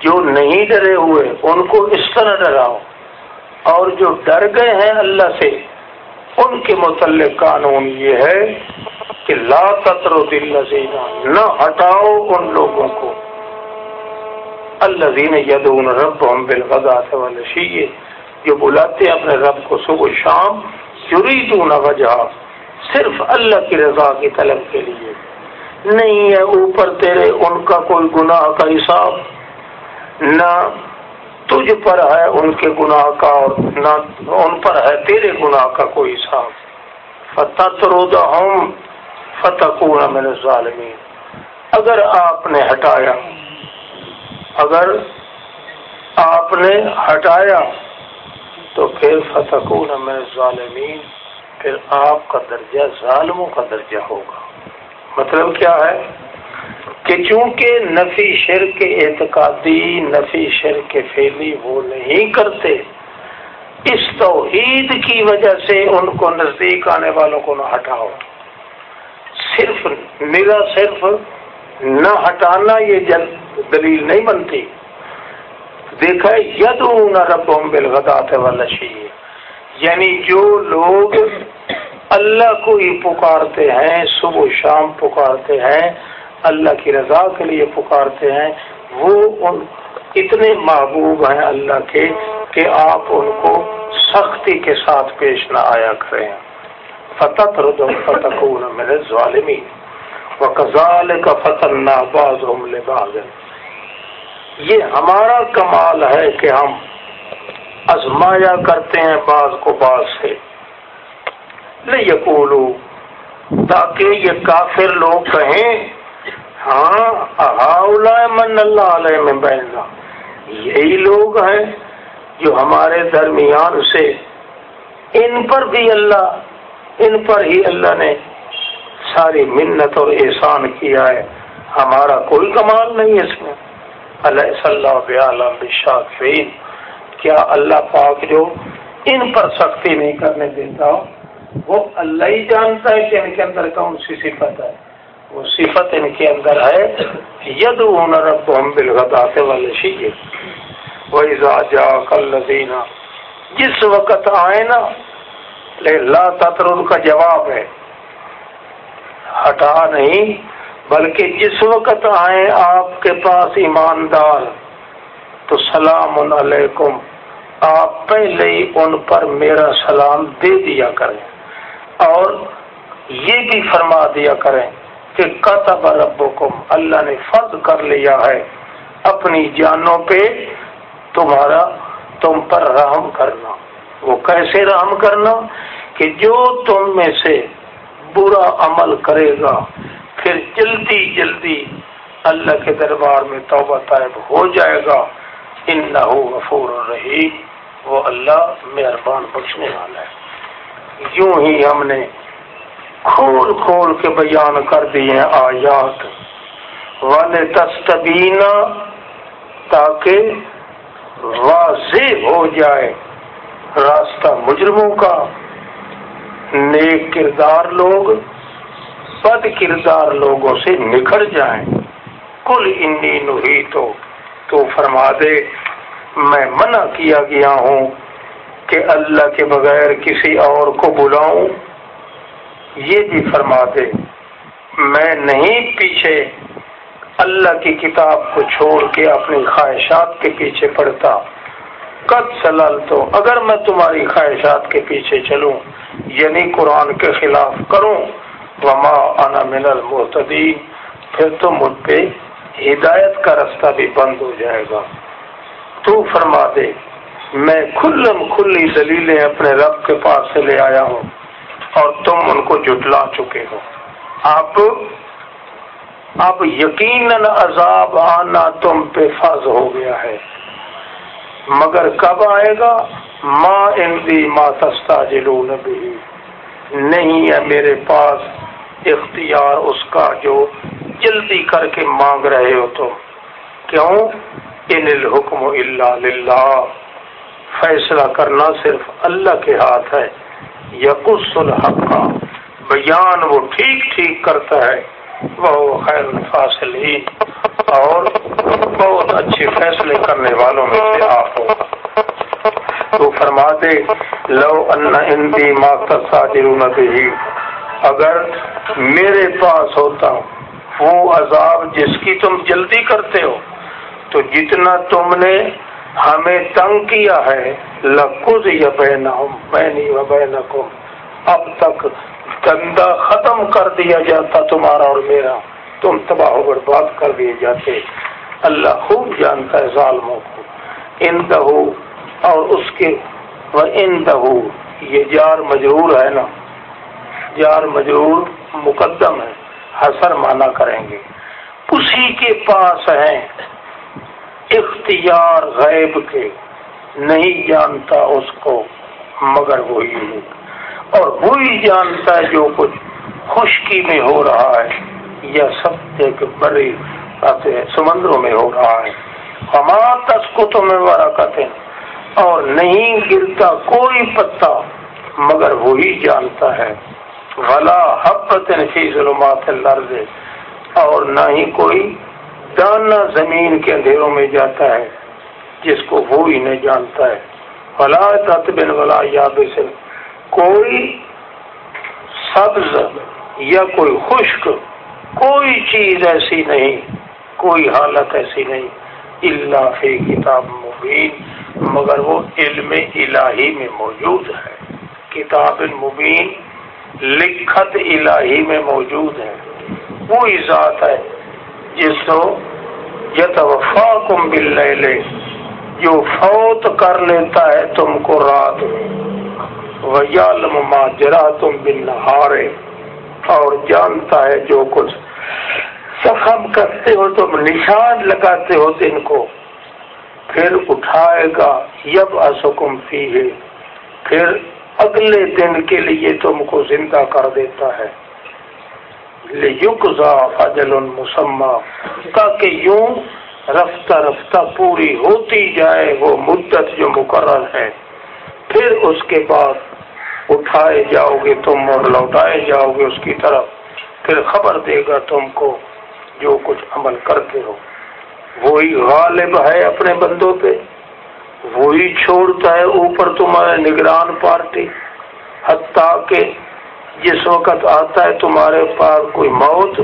جو نہیں ڈرے ہوئے، ان کو اس طرح ڈراؤ۔ اور جو ڈر گئے ہیں اللہ سے ان کے متعلق قانون یہ ہے کہ لا قطر و دل نہ ہٹاؤ ان لوگوں کو۔ اللہ یدون رب ہم بالغدات والشیے جو بلاتے ہیں اپنے رب کو صبح شام، یریدون وجہ صرف اللہ کی رضا کی طلب کے لیے۔ نہیں ہے اوپر تیرے ان کا کوئی گناہ کا حساب، نہ تجھ پر ہے ان کے گناہ کا اور نہ ان پر ہے تیرے گناہ کا کوئی حساب۔ فتح رودا ہم فتح من ظالمین اگر آپ نے ہٹایا، اگر آپ نے ہٹایا، تو پھر فتح من ظالمین پھر آپ کا درجہ ظالموں کا درجہ ہوگا۔ مطلب کیا ہے؟ کہ چونکہ نفی شرک اعتقادی، نفی شرک فیلی وہ نہیں کرتے، اس توحید کی وجہ سے ان کو نزدیک آنے والوں کو نہ ہٹاؤ۔ صرف میرا صرف نہ ہٹانا یہ دلیل نہیں بنتی۔ دیکھا ید نہ رب بالغدات والا چاہیے یعنی جو لوگ اللہ کو ہی پکارتے ہیں، صبح شام پکارتے ہیں اللہ کی رضا کے لیے پکارتے ہیں، وہ ان اتنے محبوب ہیں اللہ کے کہ آپ ان کو سختی کے ساتھ پیش نہ آیا کریں۔ فتح ردم فتح میرے ظالمی و کزال کا فتح ناز باز یہ ہمارا کمال ہے کہ ہم ازمایا کرتے ہیں بعض کو بعض سے۔ یقولو تاکہ یہ کافر لوگ کہیں ہاں من اللہ علیہ میں بینا یہی لوگ ہیں جو ہمارے درمیان سے ان پر بھی اللہ، ان پر ہی اللہ نے ساری منت اور احسان کیا ہے۔ ہمارا کوئی کمال نہیں اس میں۔ علیہ صلی اللہ کیا اللہ پاک جو ان پر سختی نہیں کرنے دیتا، وہ اللہ ہی جانتا ہے کہ ان کے اندر کون سی صفت ہے۔ وہ صفت ان کے اندر ہے ید رب ہم بالغدات والے شیے ویزا جا کل جس وقت آئے نا لا تطر کا جواب ہے. ہٹا نہیں، بلکہ جس وقت آئے آپ کے پاس ایماندار، تو سلام علیکم، آپ پہلے ہی ان پر میرا سلام دے دیا کریں، اور یہ بھی فرما دیا کریں کہ کتب ربکم، اللہ نے فرض کر لیا ہے اپنی جانوں پہ تمہارا، تم پر رحم کرنا۔ وہ کیسے رحم کرنا؟ کہ جو تم میں سے برا عمل کرے گا، پھر جلدی جلدی اللہ کے دربار میں توبہ طائب ہو جائے گا۔ ان نہ غفور رہی وہ اللہ مہربان بخشنے والا ہے۔ یوں ہی ہم نے کھول کھول کے بیان کر دیے آیات۔ والے تستبینا تاکہ واضح ہو جائے راستہ مجرموں کا۔ نیک کردار لوگ، بد کردار لوگوں سے نکھر جائیں۔ کل انی نہی تو تو فرما دے، میں منع کیا گیا ہوں کہ اللہ کے بغیر کسی اور کو بلاؤں۔ یہ بھی فرما دے میں نہیں پیچھے اللہ کی کتاب کو چھوڑ کے اپنی خواہشات کے پیچھے پڑتا قد سلال تو اگر میں تمہاری خواہشات کے پیچھے چلوں یعنی قرآن کے خلاف کروں، وما انا من المحتدین پھر تو مجھ پہ ہدایت کا رستہ بھی بند ہو جائے گا۔ تو فرما دے، میں کھلم کھلی دلیلیں اپنے رب کے پاس سے لے آیا ہوں۔ اور تم ان کو جٹلا چکے ہو۔ اب اب یقیناً عذاب آنا تم پہ فض ہو گیا ہے۔ مگر کب آئے گا؟ ماں اندی ماں سستا جلون بھی نہیں ہے میرے پاس اختیار اس کا جو جلدی کر کے مانگ رہے ہو تم۔ کیوں؟ ان الحکم اللہ فیصلہ کرنا صرف اللہ کے ہاتھ ہے۔ یقص الحق کا بیان وہ ٹھیک ٹھیک کرتا ہے وہ خیر الفاصلین۔ اور بہت اچھے فیصلے کرنے والوں میں سے آپ ہو۔ تو فرما دے لو ان ہندی ماتا بھی اگر میرے پاس ہوتا، وہ عذاب جس کی تم جلدی کرتے ہو، تو جتنا تم نے ہمیں تنگ کیا ہے۔ لکھز یا بہنا بہنی و بہن اب تک گندا ختم کر دیا جاتا تمہارا اور میرا۔ تم تباہ و برباد کر دیے جاتے۔ اللہ خوب جانتا ہے ظالموں کو۔ ان دہو اور اس کے ان دہو یہ جار مجرور ہے نا۔ جار مجرور مقدم ہے۔ حسر مانا کریں گے۔ اسی کے پاس ہیں۔ اختیار غیب کے نہیں جانتا اس کو، مگر وہی ہے۔ اور وہی جانتا ہے جو کچھ خشکی میں ہو رہا ہے، یا سب ایک بڑے سمندروں میں ہو رہا ہے۔ ہمارا تس کو تو میں کہتے ہیں اور نہیں گرتا کوئی پتا، مگر وہی جانتا ہے۔ بھلا حبت فی ظلمات الارض، اور نہ ہی کوئی دانا زمین کے اندھیروں میں جاتا ہے، جس کو وہی نہیں جانتا ہے۔ بلا تطبن ولا یا کوئی سبز یا کوئی خشک، کوئی چیز ایسی نہیں، کوئی حالت ایسی نہیں۔ اللہ فی کتاب مبین۔ مگر وہ علم الہی میں موجود ہے۔ کتاب مبین لکھت الہی میں موجود ہے۔ وہی ذات ہے۔ جس کو یتوفا کم بل جو فوت کر لیتا ہے تم کو رات ما جرا تم بن نہارے اور جانتا ہے جو کچھ سخم کرتے ہو، تم نشان لگاتے ہو دن کو۔ پھر اٹھائے گا یب اسکم فی ہے پھر اگلے دن کے لیے تم کو زندہ کر دیتا ہے۔ فجل تاکہ یوں رفتہ رفتہ پوری ہوتی جائے، وہ مدت جو مقرر ہے، پھر اس کے بعد اٹھائے جاؤ گے تم اور لوٹائے جاؤ گے اس کی طرف، پھر خبر دے گا تم کو جو کچھ عمل کرتے ہو۔ وہی غالب ہے اپنے بندوں پہ، وہی چھوڑتا ہے اوپر تمہارے نگران پارٹی، حتیٰ کہ جس وقت آتا ہے تمہارے پاس کوئی موت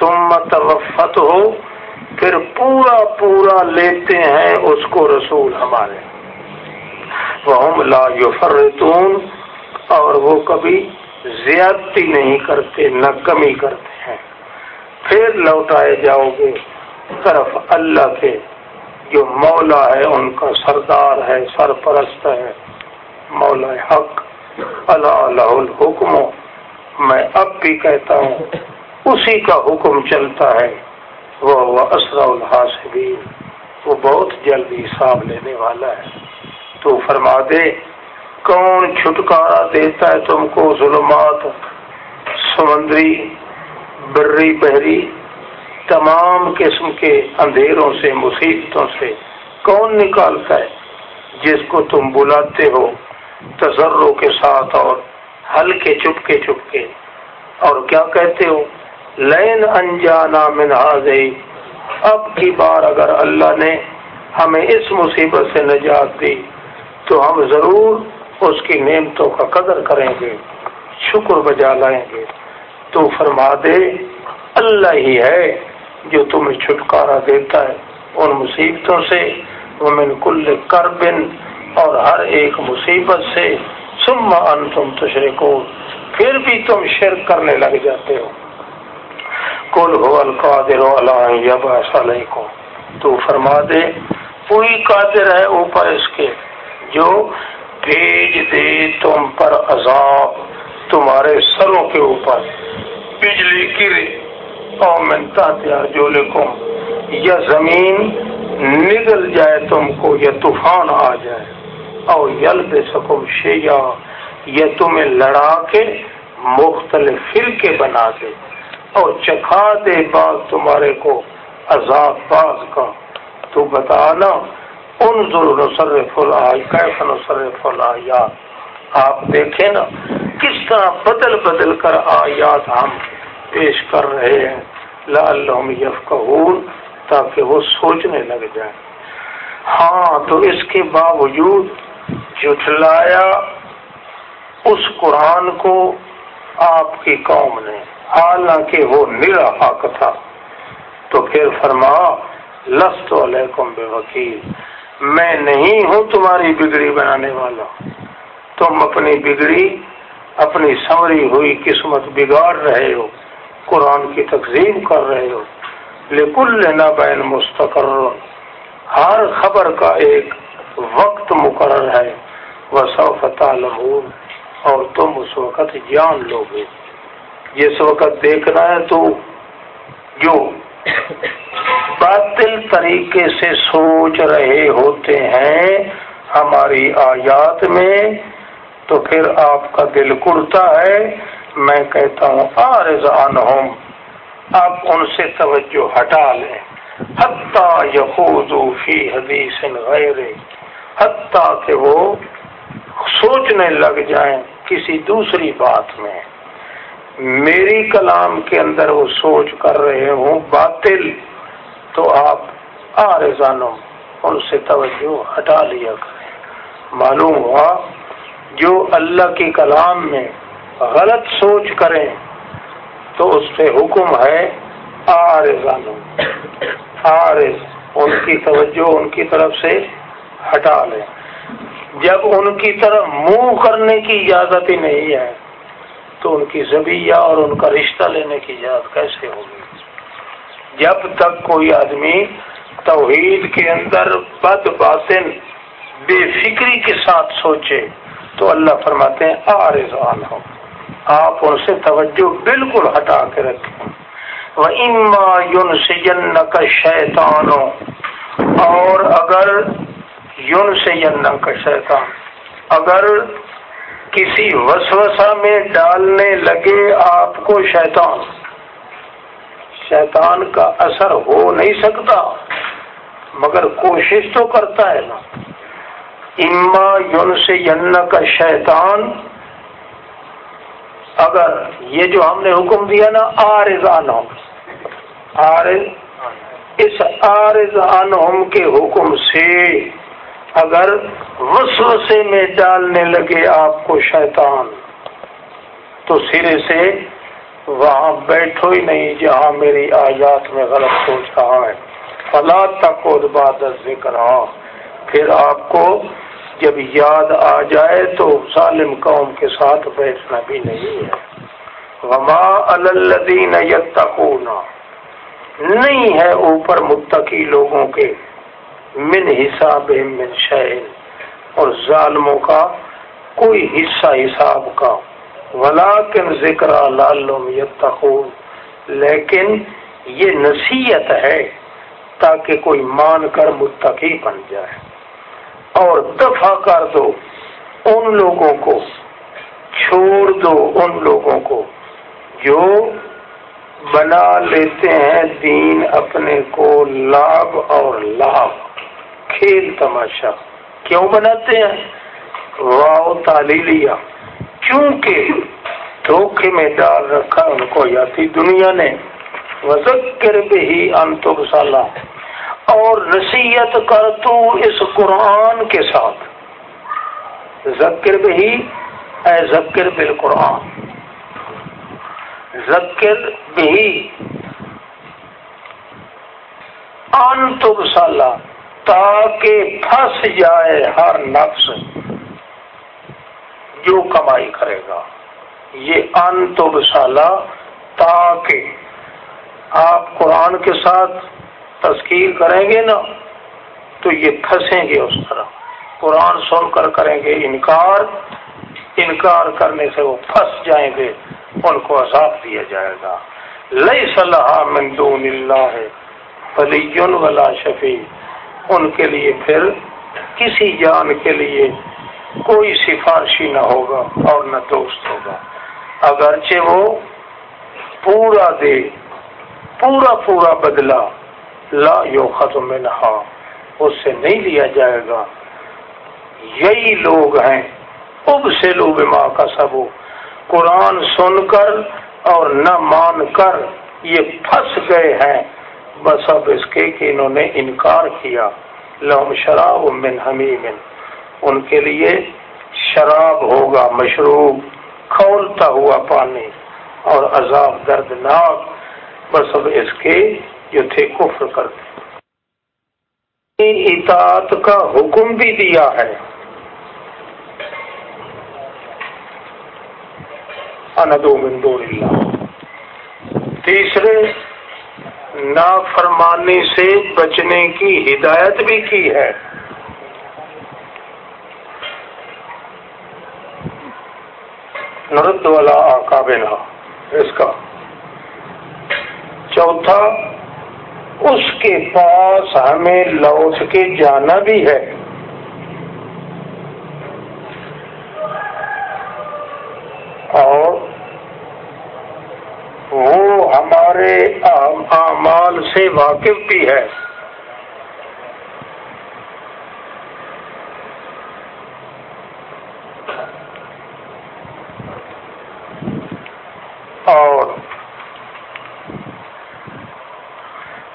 سمت وفت ہو پھر پورا پورا لیتے ہیں اس کو رسول ہمارے۔ وہ لا یفرتون اور وہ کبھی زیادتی نہیں کرتے، نہ کمی کرتے ہیں۔ پھر لوٹائے جاؤ گے طرف اللہ کے، جو مولا ہے ان کا سردار ہے، سرپرست ہے، مولا حق۔ اللہ الحکم میں اب بھی کہتا ہوں، اسی کا حکم چلتا ہے۔ وہ اسرا الحاصبین وہ بہت جلدی حساب لینے والا ہے۔ تو فرما دے، کون چھٹکارا دیتا ہے تم کو ظلمات، سمندری، بری بحری، تمام قسم کے اندھیروں سے، مصیبتوں سے؟ کون نکالتا ہے؟ جس کو تم بلاتے ہو۔ تجروں کے ساتھ اور ہلکے چپکے چپکے۔ اور کیا کہتے ہو؟ لین انجانا منہاز اب کی بار اگر اللہ نے ہمیں اس مصیبت سے نجات دی، تو ہم ضرور اس کی نعمتوں کا قدر کریں گے، شکر بجا لائیں گے۔ تو فرما دے، اللہ ہی ہے جو تمہیں چھٹکارا دیتا ہے ان مصیبتوں سے۔ وہ من کل کر بن اور ہر ایک مصیبت سے سما ان تم پھر بھی تم شرک کرنے لگ جاتے ہو۔ کل ہو القادر اللہ کو تو فرما دے کوئی قادر ہے اوپر اس کے، جو بھیج دے تم پر عذاب تمہارے سروں کے اوپر۔ بجلی گرے اور منتا تیار جو لکھوں یا زمین نگل جائے تم کو، یا طوفان آ جائے۔ اور یل بے سکم شیا یا تمہیں لڑا کے مختلف فل کے بنا دے اور چکھا دے باغ تمہارے کو عذاب باز کا۔ تو بتانا ان ضرور نصرف کیسا نصرف الآیات آپ دیکھیں نا، کس طرح بدل بدل کر آیات ہم پیش کر رہے ہیں۔ لعلہم یفقہون، تاکہ وہ سوچنے لگ جائیں۔ ہاں تو اس کے باوجود جٹلایا اس قرآن کو آپ کی قوم نے، حالانکہ وہ نرا حق تھا۔ تو پھر فرما، لست علیکم بے وکیل میں نہیں ہوں تمہاری بگڑی بنانے والا۔ تم اپنی بگڑی، اپنی سمری ہوئی قسمت بگاڑ رہے ہو، قرآن کی تقزیم کر رہے ہو۔ لیکن لینا بین مستقر، ہر خبر کا ایک وقت مقرر ہے۔ وہ سو اور تم اس وقت جان لو گے جس وقت دیکھنا ہے تو جو باطل طریقے سے سوچ رہے ہوتے ہیں ہماری آیات میں، تو پھر آپ کا دل کڑتا ہے۔ میں کہتا ہوں آرزان ہوں آپ ان سے توجہ ہٹا لیں۔ حتیٰ یقود فی حدیث غیر حتیٰ کہ وہ سوچنے لگ جائیں کسی دوسری بات میں۔ میری کلام کے اندر وہ سوچ کر رہے ہوں باطل۔ تو آپ آرزانوں ان سے توجہ ہٹا لیا کریں۔ معلوم ہوا جو اللہ کی کلام میں غلط سوچ کریں، تو اس پہ حکم ہے آرزانوں۔ آرز ان کی توجہ ان کی طرف سے ہٹا لیں۔ جب ان کی طرف منہ کرنے کی اجازت ہی نہیں ہے، تو ان کی زبیہ اور ان کا رشتہ لینے کی اجازت کیسے ہوگی؟ جب تک کوئی آدمی توحید کے اندر بد باطن، بے فکری کے ساتھ سوچے، تو اللہ فرماتے ہیں آرزان ہو آپ ان سے توجہ بالکل ہٹا کے رکھیں۔ وہ اما یون سے کا شیطان ہو اور اگر یون سے جن کا شیطان۔ اگر کسی وسوسہ میں ڈالنے لگے آپ کو شیطان شیطان کا اثر ہو نہیں سکتا، مگر کوشش تو کرتا ہے نا۔ اما یون سے کا شیطان، اگر یہ جو ہم نے حکم دیا نا آرزان آر اس آرزان کے حکم سے اگر وسوسے میں ڈالنے لگے آپ کو شیطان، تو سرے سے وہاں بیٹھو ہی نہیں جہاں میری آیات میں غلط سوچ رہا ہے۔ فلا تک بات ذکر پھر آپ کو جب یاد آ جائے تو ظالم قوم کے ساتھ بیٹھنا بھی نہیں ہے۔ وما الدین یتقونا نہیں ہے اوپر متقی لوگوں کے۔ من حساب من شہر اور ظالموں کا کوئی حصہ حساب کا۔ ولاکن ذکر لالم یتقون، لیکن یہ نصیحت ہے تاکہ کوئی مان کر متقی بن جائے۔ اور دفع کر دو ان لوگوں کو، چھوڑ دو ان لوگوں کو جو بنا لیتے ہیں دین اپنے کو لابھ اور لابھ کھیل تماشا کیوں بناتے ہیں؟ واؤ تالی لیا۔ کیونکہ دھوکے میں ڈال رکھا ان کو یاتی دنیا نے۔ وزکر بھی انتب سالہ اور نصیحت کر تو اس قرآن کے ساتھ۔ ذکر بھی اے ذکر بال قرآن ذکر بھی انتب سالہ تاکہ پھنس جائے ہر نفس جو کمائی کرے گا۔ یہ ان تو بسالہ تاکہ آپ قرآن کے ساتھ تذکیر کریں گے نا، تو یہ پھنسیں گے اس طرح۔ قرآن سن کر کریں گے انکار انکار کرنے سے وہ پھنس جائیں گے، ان کو عذاب دیا جائے گا۔ لئی صلاح مندون اللہ ولی ولا شفیع۔ ان کے لیے پھر کسی جان کے لیے کوئی سفارشی نہ ہوگا اور نہ دوست ہوگا۔ اگرچہ وہ پورا دے، پورا پورا بدلا لا یو ختم نہا اس سے نہیں لیا جائے گا۔ یہی لوگ ہیں اب سے لوگ ماں کا سب قرآن سن کر اور نہ مان کر یہ پھنس گئے ہیں۔ بس اب اس کے کہ انہوں نے انکار کیا۔ لہم شراب من حمیم۔ ان کے لیے شراب ہوگا، مشروب، کھولتا ہوا پانی اور عذاب دردناک۔ بس اب اس کے جو تھے کفر کرتے۔ اطاعت کا حکم بھی دیا ہے۔ اندو من دون اللہ۔ تیسرے نافرمانی سے بچنے کی ہدایت بھی کی ہے۔ نرد والا کابنا اس کا۔ چوتھا، اس کے پاس ہمیں لوٹ کے جانا بھی ہے۔ اور وہ ہمارے اعمال سے واقف بھی ہے۔ اور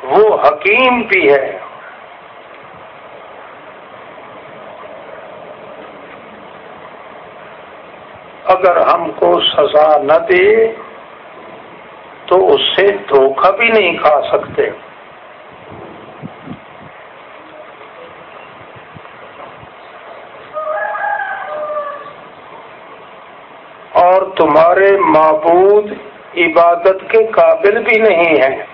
وہ حکیم بھی ہے۔ اگر ہم کو سزا نہ دے تو اس سے دھوکہ بھی نہیں کھا سکتے۔ اور تمہارے معبود عبادت کے قابل بھی نہیں ہیں۔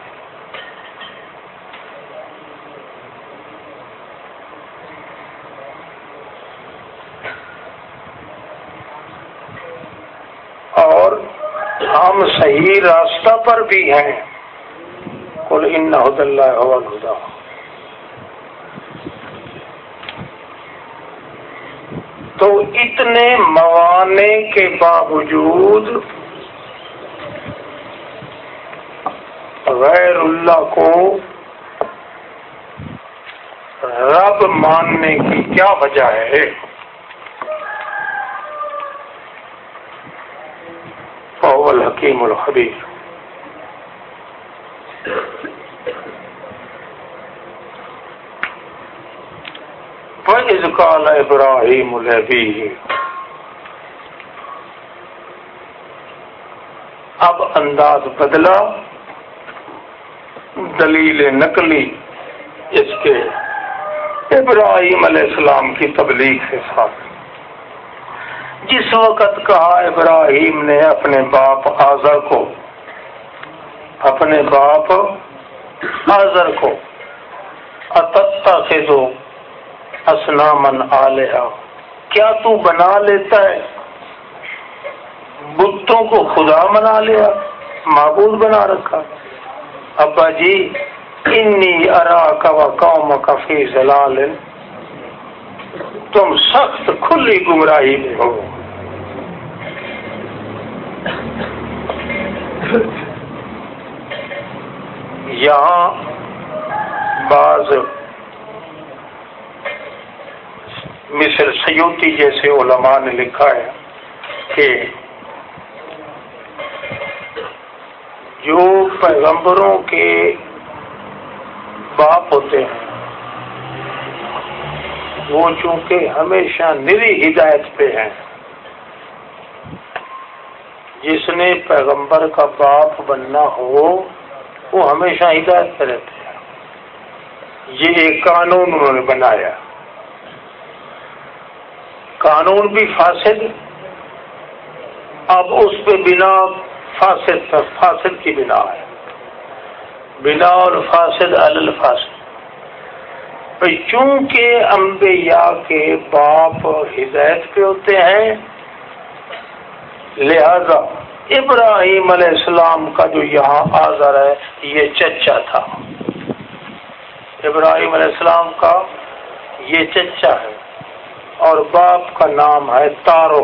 ہم صحیح راستہ پر بھی ہیں۔ کل ان اللہ خدا تو اتنے موانے کے باوجود غیر اللہ کو رب ماننے کی کیا وجہ ہے؟ الحکیم الخبیر فیض کال ابراہیم الحبی اب انداز بدلا، دلیل نقلی، اس کے ابراہیم علیہ السلام کی تبلیغ کے ساتھ۔ جس وقت کہا ابراہیم نے اپنے باپ آزر کو، اپنے باپ آزر کو اتتا سے دو اسنامن آلیہ۔ کیا تو بنا لیتا ہے؟ بتوں کو خدا بنا لیا، معبود بنا رکھا۔ ابا جی انی ارا کا قوم کا فی زلال تم سخت کھلی گمراہی میں ہو۔ یہاں بعض مصر سیوتی جیسے علماء نے لکھا ہے کہ جو پیغمبروں کے باپ ہوتے ہیں، وہ چونکہ ہمیشہ نری ہدایت پہ ہیں، جس نے پیغمبر کا باپ بننا ہو وہ ہمیشہ ہدایت پہ رہتے ہیں۔ یہ ایک قانون انہوں نے بنایا۔ قانون بھی فاسد، اب اس پہ بنا فاسد فاسد کی بنا ہے۔ بنا اور فاسد الفاسد چونکہ انبیاء کے باپ ہدایت پہ ہوتے ہیں، لہذا ابراہیم علیہ السلام کا جو یہاں آزر ہے، یہ چچا تھا۔ ابراہیم علیہ السلام کا یہ چچا ہے اور باپ کا نام ہے تارو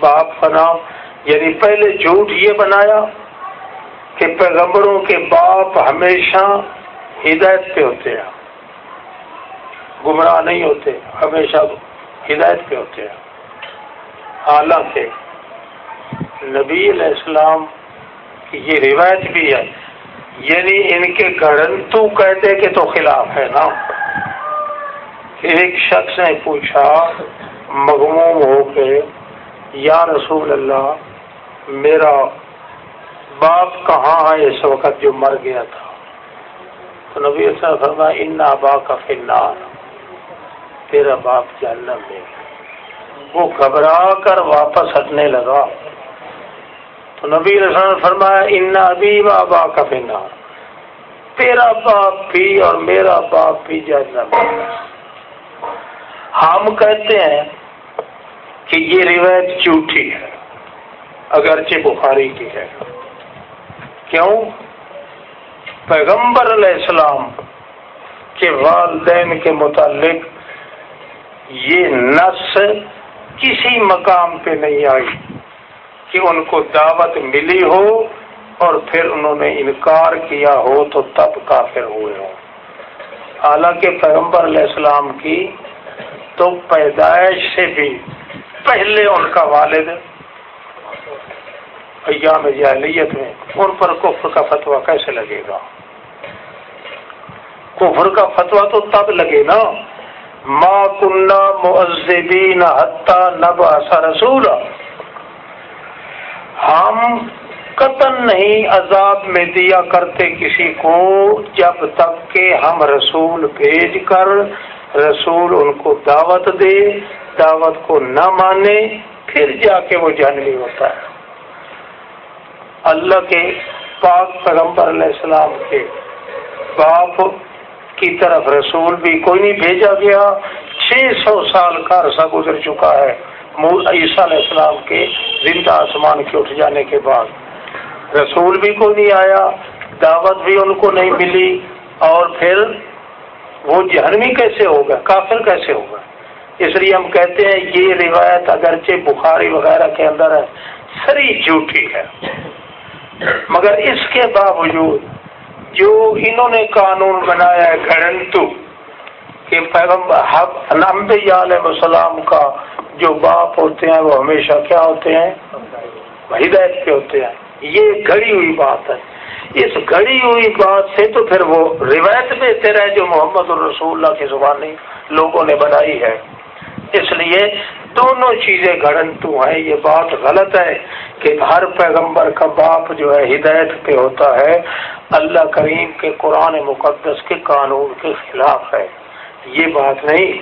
باپ کا نام یعنی پہلے جھوٹ یہ بنایا کہ پیغمبروں کے باپ ہمیشہ ہدایت پہ ہوتے ہیں۔ گمراہ نہیں ہوتے، ہمیشہ ہدایت پہ ہوتے ہیں۔ حالانکہ نبی علیہ السلام کی یہ روایت بھی ہے یعنی ان کے گھڑنتو کہتے کہ تو خلاف ہے نا۔ ایک شخص نے پوچھا، مغموم ہو کے، یا رسول اللہ، میرا باپ کہاں ہے اس وقت جو مر گیا تھا؟ تو نبی فرما ان آبا کا فنار تیرا باپ جہنم میں وہ گھبرا کر واپس ہٹنے لگا۔ تو نبی رسول فرمایا، ان ابھی بابا کا فنار تیرا باپ بھی اور میرا باپ بھی جہنم ہم کہتے ہیں کہ یہ روایت جھوٹی ہے، اگرچہ بخاری کی ہے۔ کیوں؟ پیغمبر علیہ السلام کے والدین کے متعلق یہ نس کسی مقام پہ نہیں آئی۔ کہ ان کو دعوت ملی ہو اور پھر انہوں نے انکار کیا ہو تو تب کافر ہوئے ہوں۔ حالانکہ پیغمبر علیہ السلام کی تو پیدائش سے بھی پہلے ان کا والد ایام جاہلیت میں، ان پر کفر کا فتویٰ کیسے لگے گا؟ کفر کا فتویٰ تو تب لگے نا۔ ما کنہ معذبین حتی نبا رسول ہم قطن نہیں عذاب میں دیا کرتے کسی کو جب تک کہ ہم رسول بھیج کر رسول ان کو دعوت دے، دعوت کو نہ مانے، پھر جا کے وہ جانوی ہوتا ہے۔ اللہ کے پاک پیغمبر علیہ السلام کے باپ کی طرف رسول بھی کوئی نہیں بھیجا گیا۔ چھ سو سال کا عرصہ گزر چکا ہے۔ عیسیٰ علیہ السلام کے زندہ آسمان کے اٹھ جانے کے بعد۔ رسول بھی کوئی نہیں آیا، دعوت بھی ان کو نہیں ملی، اور پھر وہ جہنمی کیسے ہوگا کافر کیسے ہوگا اس لیے ہم کہتے ہیں یہ روایت اگرچہ بخاری وغیرہ کے اندر ہے، سری جھوٹی ہے۔ مگر اس کے باوجود جو انہوں نے قانون بنایا ہے، گھڑنتو کہ پیغمبر علیہ السلام کا جو باپ ہوتے ہیں وہ ہمیشہ کیا ہوتے ہیں؟ ہدایت کے ہوتے ہیں۔ یہ گھڑی ہوئی بات ہے۔ اس گھڑی ہوئی بات سے تو پھر وہ روایت بہتر ہے جو محمد الرسول اللہ کی زبانی لوگوں نے بنائی ہے۔ اس لیے دونوں چیزیں گھڑنتو ہیں۔ یہ بات غلط ہے کہ ہر پیغمبر کا باپ جو ہے ہدایت پہ ہوتا ہے۔ اللہ کریم کے قرآن مقدس کے قانون کے خلاف ہے۔ یہ بات نہیں۔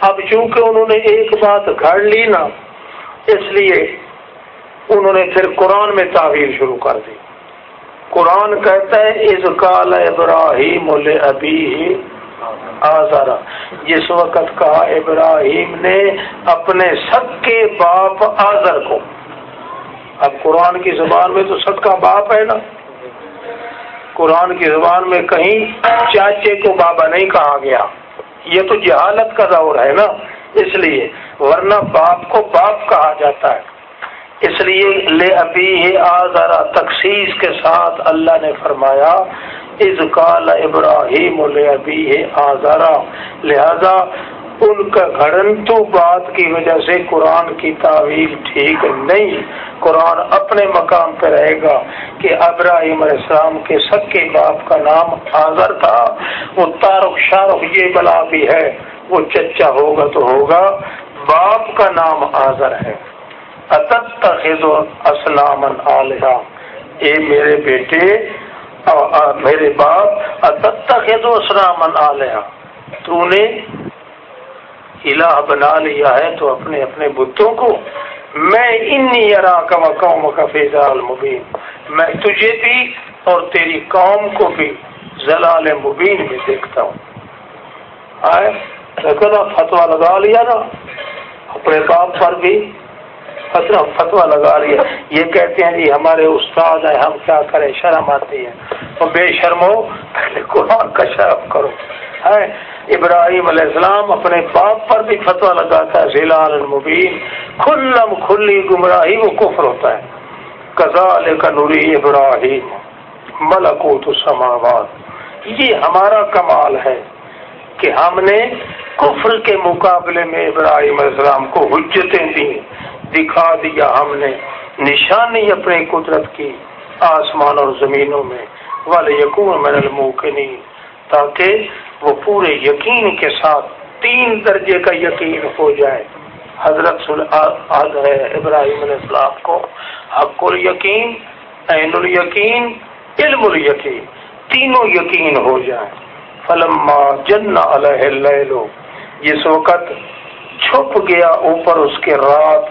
اب چونکہ انہوں نے ایک بات گھڑ لی نا، اس لیے انہوں نے پھر قرآن میں تعویل شروع کر دی۔ قرآن کہتا ہے اس کال ابراہیم ابھی آزارا جس وقت کہا ابراہیم نے اپنے سب کے باپ آزر کو۔ اب قرآن کی زبان میں تو سب کا باپ ہے نا۔ قرآن کی زبان میں کہیں چاچے کو بابا نہیں کہا گیا۔ یہ تو جہالت کا دور ہے نا، اس لیے، ورنہ باپ کو باپ کہا جاتا ہے۔ اس لیے، لے ابھی آزارا تخصیص کے ساتھ اللہ نے فرمایا از کال ابراہیم ابھی آزارا لہذا ان کا گھڑنتو بات کی وجہ سے قرآن کی تعویل ٹھیک نہیں۔ قرآن اپنے مقام پہ رہے گا کہ ابراہیم علیہ السلام کے سب کے باپ کا نام آزر تھا۔ وہ تارک شارخ یہ بلا بھی ہے۔ وہ چچا ہوگا تو ہوگا۔ باپ کا نام آزر ہے۔ اسلام علیہ اے میرے بیٹے آ, آ, میرے باپ اتت اتخذ اسلام علیہ تو نے الہ بنا لیا ہے تو اپنے اپنے بتوں کو میں انی ارا کا قوم کا فیضال مبین، میں تجھے بھی اور تیری قوم کو بھی زلال مبین میں دیکھتا ہوں۔ آئے فتوا لگا لیا نا۔ اپنے باپ پر بھی فتوا لگا لیا۔ یہ کہتے ہیں جی ہمارے استاد ہیں، ہم کیا کریں؟ شرم آتی ہے۔ تو بے شرم ہو، پہلے قرآن کا شرم کرو۔ ہے ابراہیم علیہ السلام اپنے باپ پر بھی فتوا لگاتا ہے زلال المبین کھلم کھلی گمراہی وہ کفر ہوتا ہے۔ کزال کا نوری ابراہیم، ملکوت سماوات یہ ہمارا کمال ہے کہ ہم نے کفر کے مقابلے میں ابراہیم علیہ السلام کو حجتیں دی دکھا دیا ہم نے نشانی اپنی قدرت کی آسمان اور زمینوں میں۔ والے یقون من الموقنی تاکہ وہ پورے یقین کے ساتھ تین درجے کا یقین ہو جائے۔ حضرت ہے ابراہیم علیہ السلام کو حق الیقین، عین الیقین، علم الیقین، تینوں یقین ہو جائیں فلما جن علیہ لو جس وقت چھپ گیا اوپر اس کے رات،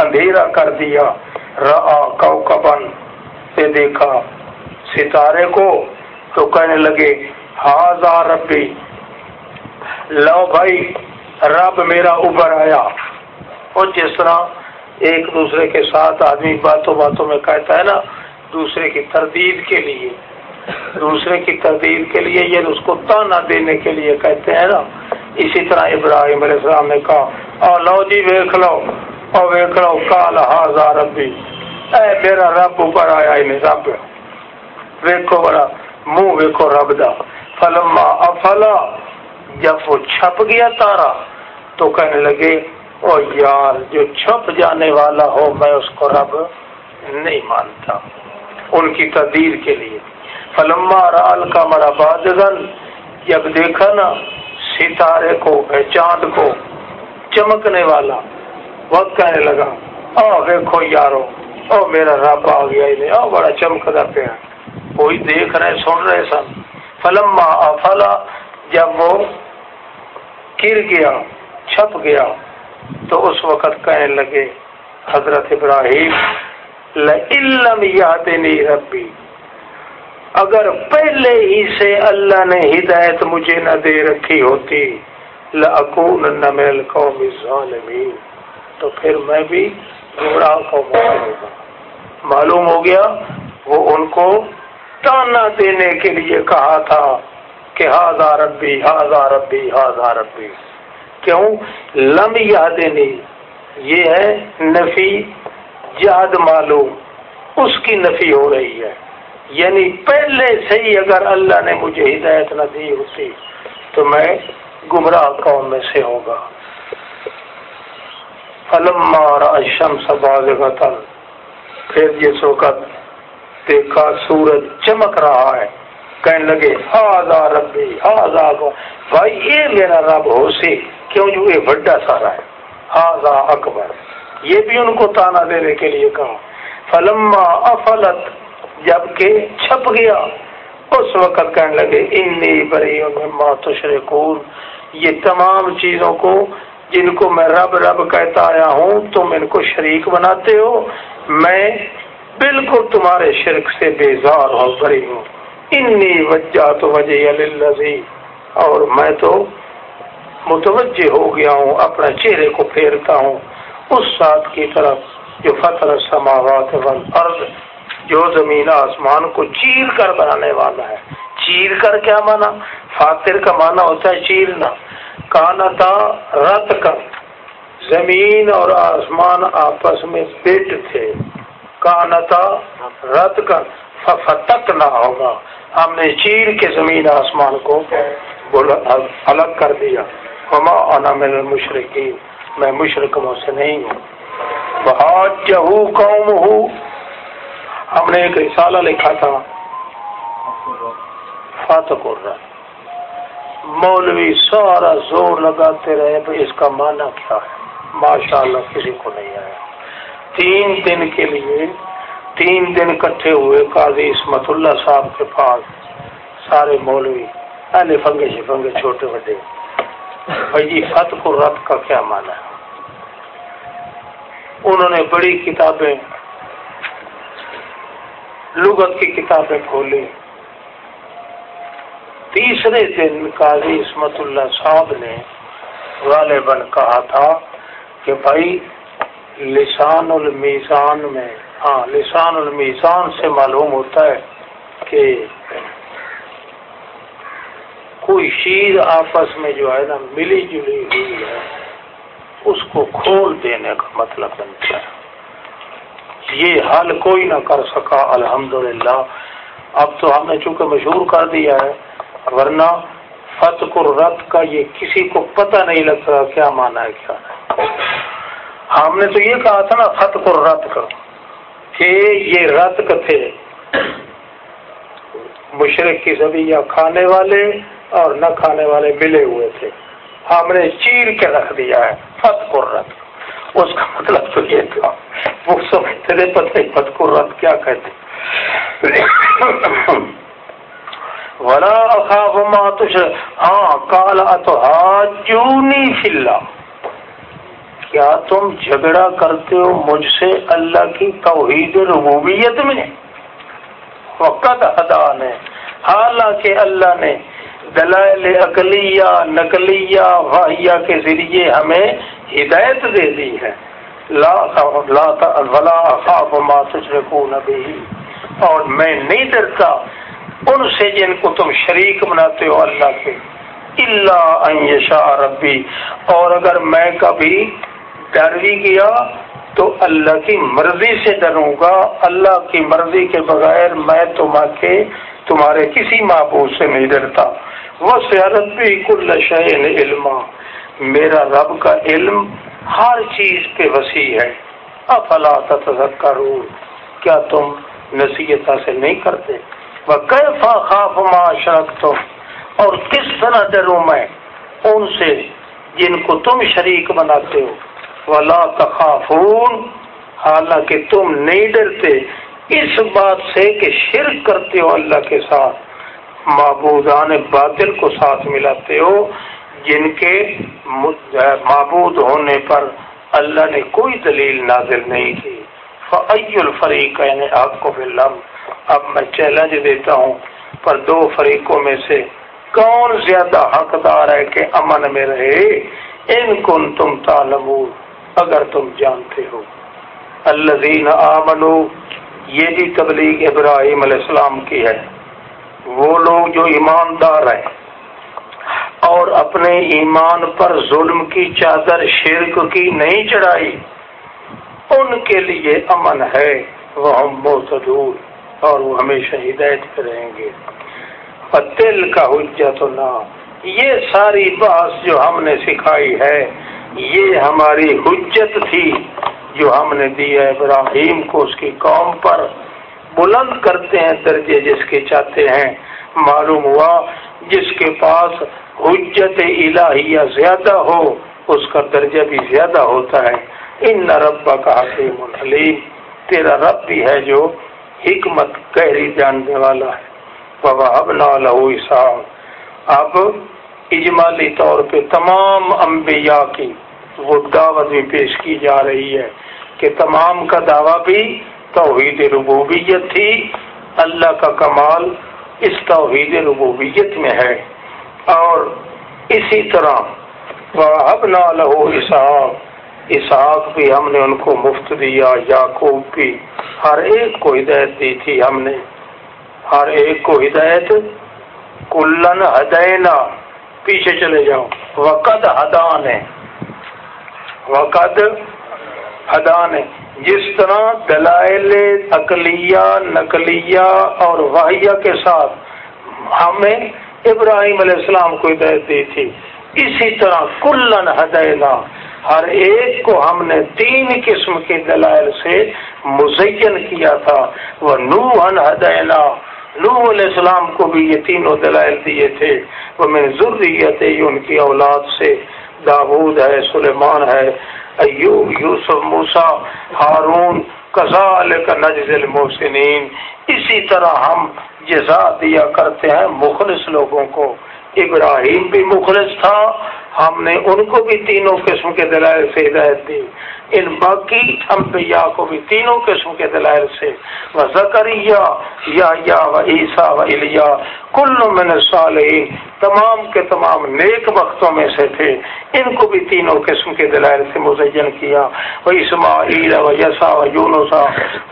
اندھیرا کر دیا را کوکبن سے دیکھا ستارے کو تو کہنے لگے ہاضا ربی، لو بھائی، رب میرا ابھر آیا۔ اور جس طرح ایک دوسرے کے ساتھ آدمی باتوں باتوں میں کہتا ہے نا، دوسرے کی تردید کے لیے۔ دوسرے کی تردید کے لیے یہ اس کو تانا دینے کے لیے کہتے ہیں نا۔ اسی طرح ابراہیم علیہ السلام نے کہا او لو جی ویخ لو۔ اور ویخ لو کال ہاضا ربی۔ اے میرا رب اوپر آیا رب۔ ویکو بڑا منہ ویکو رب دا۔ فلما افلا، جب وہ چھپ گیا تارا تو کہنے لگے، او یار، جو چھپ جانے والا ہو، میں اس کو رب نہیں مانتا ان کی تدیر کے لیے۔ فلما رال کا مرا بادن جب دیکھا نا، ستارے کو چاند کو چمکنے والا۔ وقت کہنے لگا او دیکھو یارو، او میرا رب آ گیا او بڑا چمکتا پیا۔ کوئی دیکھ رہے، سن رہے سن۔ فلما افلا جب وہ گر گیا، چھپ گیا، تو اس وقت کہنے لگے، حضرت ابراہیم لم یاد نہیں ربی، اگر پہلے ہی سے اللہ نے ہدایت مجھے نہ دے رکھی ہوتی لکون نہ قوم ظالمین تو پھر میں بھی گمراہ قوم ہوگا معلوم ہو گیا، وہ ان کو تانا دینے کے لیے کہا تھا کہ ہاضا ربی ہاضا ربی ہاضا ربی۔ کیوں؟ لم یاد نہیں یہ ہے نفی یاد معلوم۔ اس کی نفی ہو رہی ہے۔ یعنی پہلے سے ہی اگر اللہ نے مجھے ہدایت نہ دی ہوتی، تو میں گمراہ قوم میں سے ہوگا۔ فلم مارا شمس باز پھر جس وقت دیکھا، سورج چمک رہا ہے۔ کہنے لگے ہاضا ربی ہاضا بھائی، یہ میرا رب ہو سی کیوں جو یہ بڑا سارا ہے؟ ہاضا اکبر یہ بھی ان کو تانا دینے کے لیے کہا۔ فلما افلت جبکہ چھپ گیا۔ اس وقت کہنے لگے، انی بری ماں تشرکون یہ تمام چیزوں کو، جن کو میں رب رب کہتا آیا ہوں، تم ان کو شریک بناتے ہو۔ میں بالکل تمہارے شرک سے بیزار ہو بری ہوں۔ انی وجہ تو وجہ اور میں تو متوجہ ہو گیا ہوں اپنے چہرے کو پھیرتا ہوں۔ اس ساتھ کی طرف جو فتح سماوات والارض، جو زمین آسمان کو چیر کر بنانے والا ہے۔ چیر کر کیا مانا؟ فاتر کا مانا ہوتا ہے چیرنا۔ کانا تھا رت کر۔ زمین اور آسمان آپس میں پیٹ تھے کانتا رد کر فتک نہ ہوگا ہم نے چیر کے زمین آسمان کو الگ کر دیا۔ ہما انا میں مشرقی میں مشرقوں سے نہیں ہوں۔ بہت قوم ہوں ہم نے ایک رسالہ لکھا تھا۔ فاتح الرحم۔ مولوی سارا زور لگاتے رہے اس کا معنی کیا ہے؟ ماشاء اللہ کسی کو نہیں آیا۔ تین دن کے لیے تین دن کٹھے ہوئے قاضی اسمت اللہ صاحب کے پاس سارے مولوی پہلے فنگے شفنگے چھوٹے بڑے۔ بھائی جی فتح کو رت کا کیا مانا ہے؟ انہوں نے بڑی کتابیں، لغت کی کتابیں کھولی۔ تیسرے دن قاضی اسمت اللہ صاحب نے غالباً کہا تھا کہ بھائی لسان المیزان میں ہاں لسان المیزان سے معلوم ہوتا ہے کہ کوئی چیز آپس میں جو ہے نا ملی جلی ہوئی ہے، اس کو کھول دینے کا مطلب بنتا ہے۔ یہ حل کوئی نہ کر سکا، الحمدللہ۔ اب تو ہم نے چونکہ مشہور کر دیا ہے، ورنہ فتح رت کا یہ کسی کو پتہ نہیں لگتا کیا مانا ہے، کیا نہیں۔ ہم نے تو یہ کہا تھا نا فتح رت کا کہ یہ رت تھے مشرق کی سبھی یا کھانے والے اور نہ کھانے والے ملے ہوئے تھے۔ ہم نے چیر کے رکھ دیا ہے فتح رت اس کا مطلب تو یہ تھا، وہ سمجھتے تھے پتہ فتح رت کیا کہتے؟ ولا اخاف ما تش ہاں کال اتحاجونی فی اللہ کیا تم جھگڑا کرتے ہو مجھ سے اللہ کی توحید ربوبیت میں؟ وقت ادا نے حالانکہ اللہ نے دلائل اقلیہ نقلیہ واحیہ کے ذریعے ہمیں ہدایت دے دی ہے۔ لا ولا اخاف ما تشركون به۔ اور میں نہیں ڈرتا ان سے جن کو تم شریک بناتے ہو اللہ کے۔ اللہ ربی۔ اور اگر میں کبھی ڈر بھی تو اللہ کی مرضی سے ڈروں گا، اللہ کی مرضی کے بغیر میں تم کے، تمہارے کسی معبود سے نہیں ڈرتا۔ وہ سیارت بھی کل شعین علم میرا رب کا علم ہر چیز پہ وسیع ہے۔ افلا تذکرون کیا تم نصیحت حاصل نہیں کرتے؟ وہ کیفا خوف معاشرت اور کس طرح ڈروں میں؟ ان سے جن کو تم شریک بناتے ہو۔ ولا تخافون حالانکہ تم نہیں ڈرتے اس بات سے کہ شرک کرتے ہو اللہ کے ساتھ۔ معبودان باطل کو ساتھ ملاتے ہو جن کے معبود ہونے پر اللہ نے کوئی دلیل نازل نہیں کی۔ فعی الفریق یعنی آپ کو فلم اب میں چیلنج دیتا ہوں، پر دو فریقوں میں سے کون زیادہ حقدار ہے کہ امن میں رہے؟ ان کن تم تالمون اگر تم جانتے ہو۔ اللہ آمنو یہ بھی تبلیغ ابراہیم علیہ السلام کی ہے۔ وہ لوگ جو ایماندار ہیں اور اپنے ایمان پر ظلم کی چادر شرک کی نہیں چڑھائی، ان کے لیے امن ہے۔ وہ ہم بہت اور وہ ہمیشہ ہدایت پہ رہیں گے۔ دل کا حجت نہ یہ ساری بات جو ہم نے سکھائی ہے یہ ہماری حجت تھی جو ہم نے دی ہے ابراہیم کو اس کی قوم پر۔ بلند کرتے ہیں درجے جس کے چاہتے ہیں۔ معلوم ہوا جس کے پاس حجت الہیہ زیادہ ہو، اس کا درجہ بھی زیادہ ہوتا ہے۔ ان نہ ربا کا حکیم الحلیم تیرا رب بھی ہے جو حکمت گہری جاننے والا ہے۔ بابا اب نہ لہو اب اجمالی طور پہ تمام انبیاء کی وہ دعوت بھی پیش کی جا رہی ہے کہ تمام کا دعویٰ بھی توحید ربوبیت تھی۔ اللہ کا کمال اس توحید ربوبیت میں ہے۔ اور اسی طرح اب نہ لہو اسحاق اسحاق بھی ہم نے ان کو مفت دیا، یعقوب بھی۔ ہر ایک کو ہدایت دی تھی ہم نے۔ ہر ایک کو ہدایت۔ کلن ہدینا۔ پیچھے چلے جاؤ۔ وقت ہدان ہے وقت ہدان ہے جس طرح دلائل اقلیہ نقلیہ اور واحیہ کے ساتھ ہمیں ابراہیم علیہ السلام کو ہدایت دی تھی، اسی طرح کلن ہدینا۔ ہر ایک کو ہم نے تین قسم کے دلائل سے مزین کیا تھا۔ وہ نو ہدینا۔ نو علیہ السلام کو بھی یہ تینوں دلائل دیے تھے۔ وہ میں ضروریت ان کی اولاد سے داود ہے، سلیمان ہے، ایوب، یوسف موسا ہارون کزال کا نجز المحسنین۔ اسی طرح ہم جزا دیا کرتے ہیں مخلص لوگوں کو۔ ابراہیم بھی مخلص تھا، ہم نے ان کو بھی تینوں قسم کے دلائل سے ہدایت دی۔ ان باقی انبیاء کو بھی تینوں قسم کے دلائل سے وہ زکریہ یا یا و عیسیٰ و الیا کل من صالحین تمام کے تمام نیک وقتوں میں سے تھے۔ ان کو بھی تینوں قسم کے دلائل سے مزین کیا۔ وہ اسماعیل و یسا و یونسا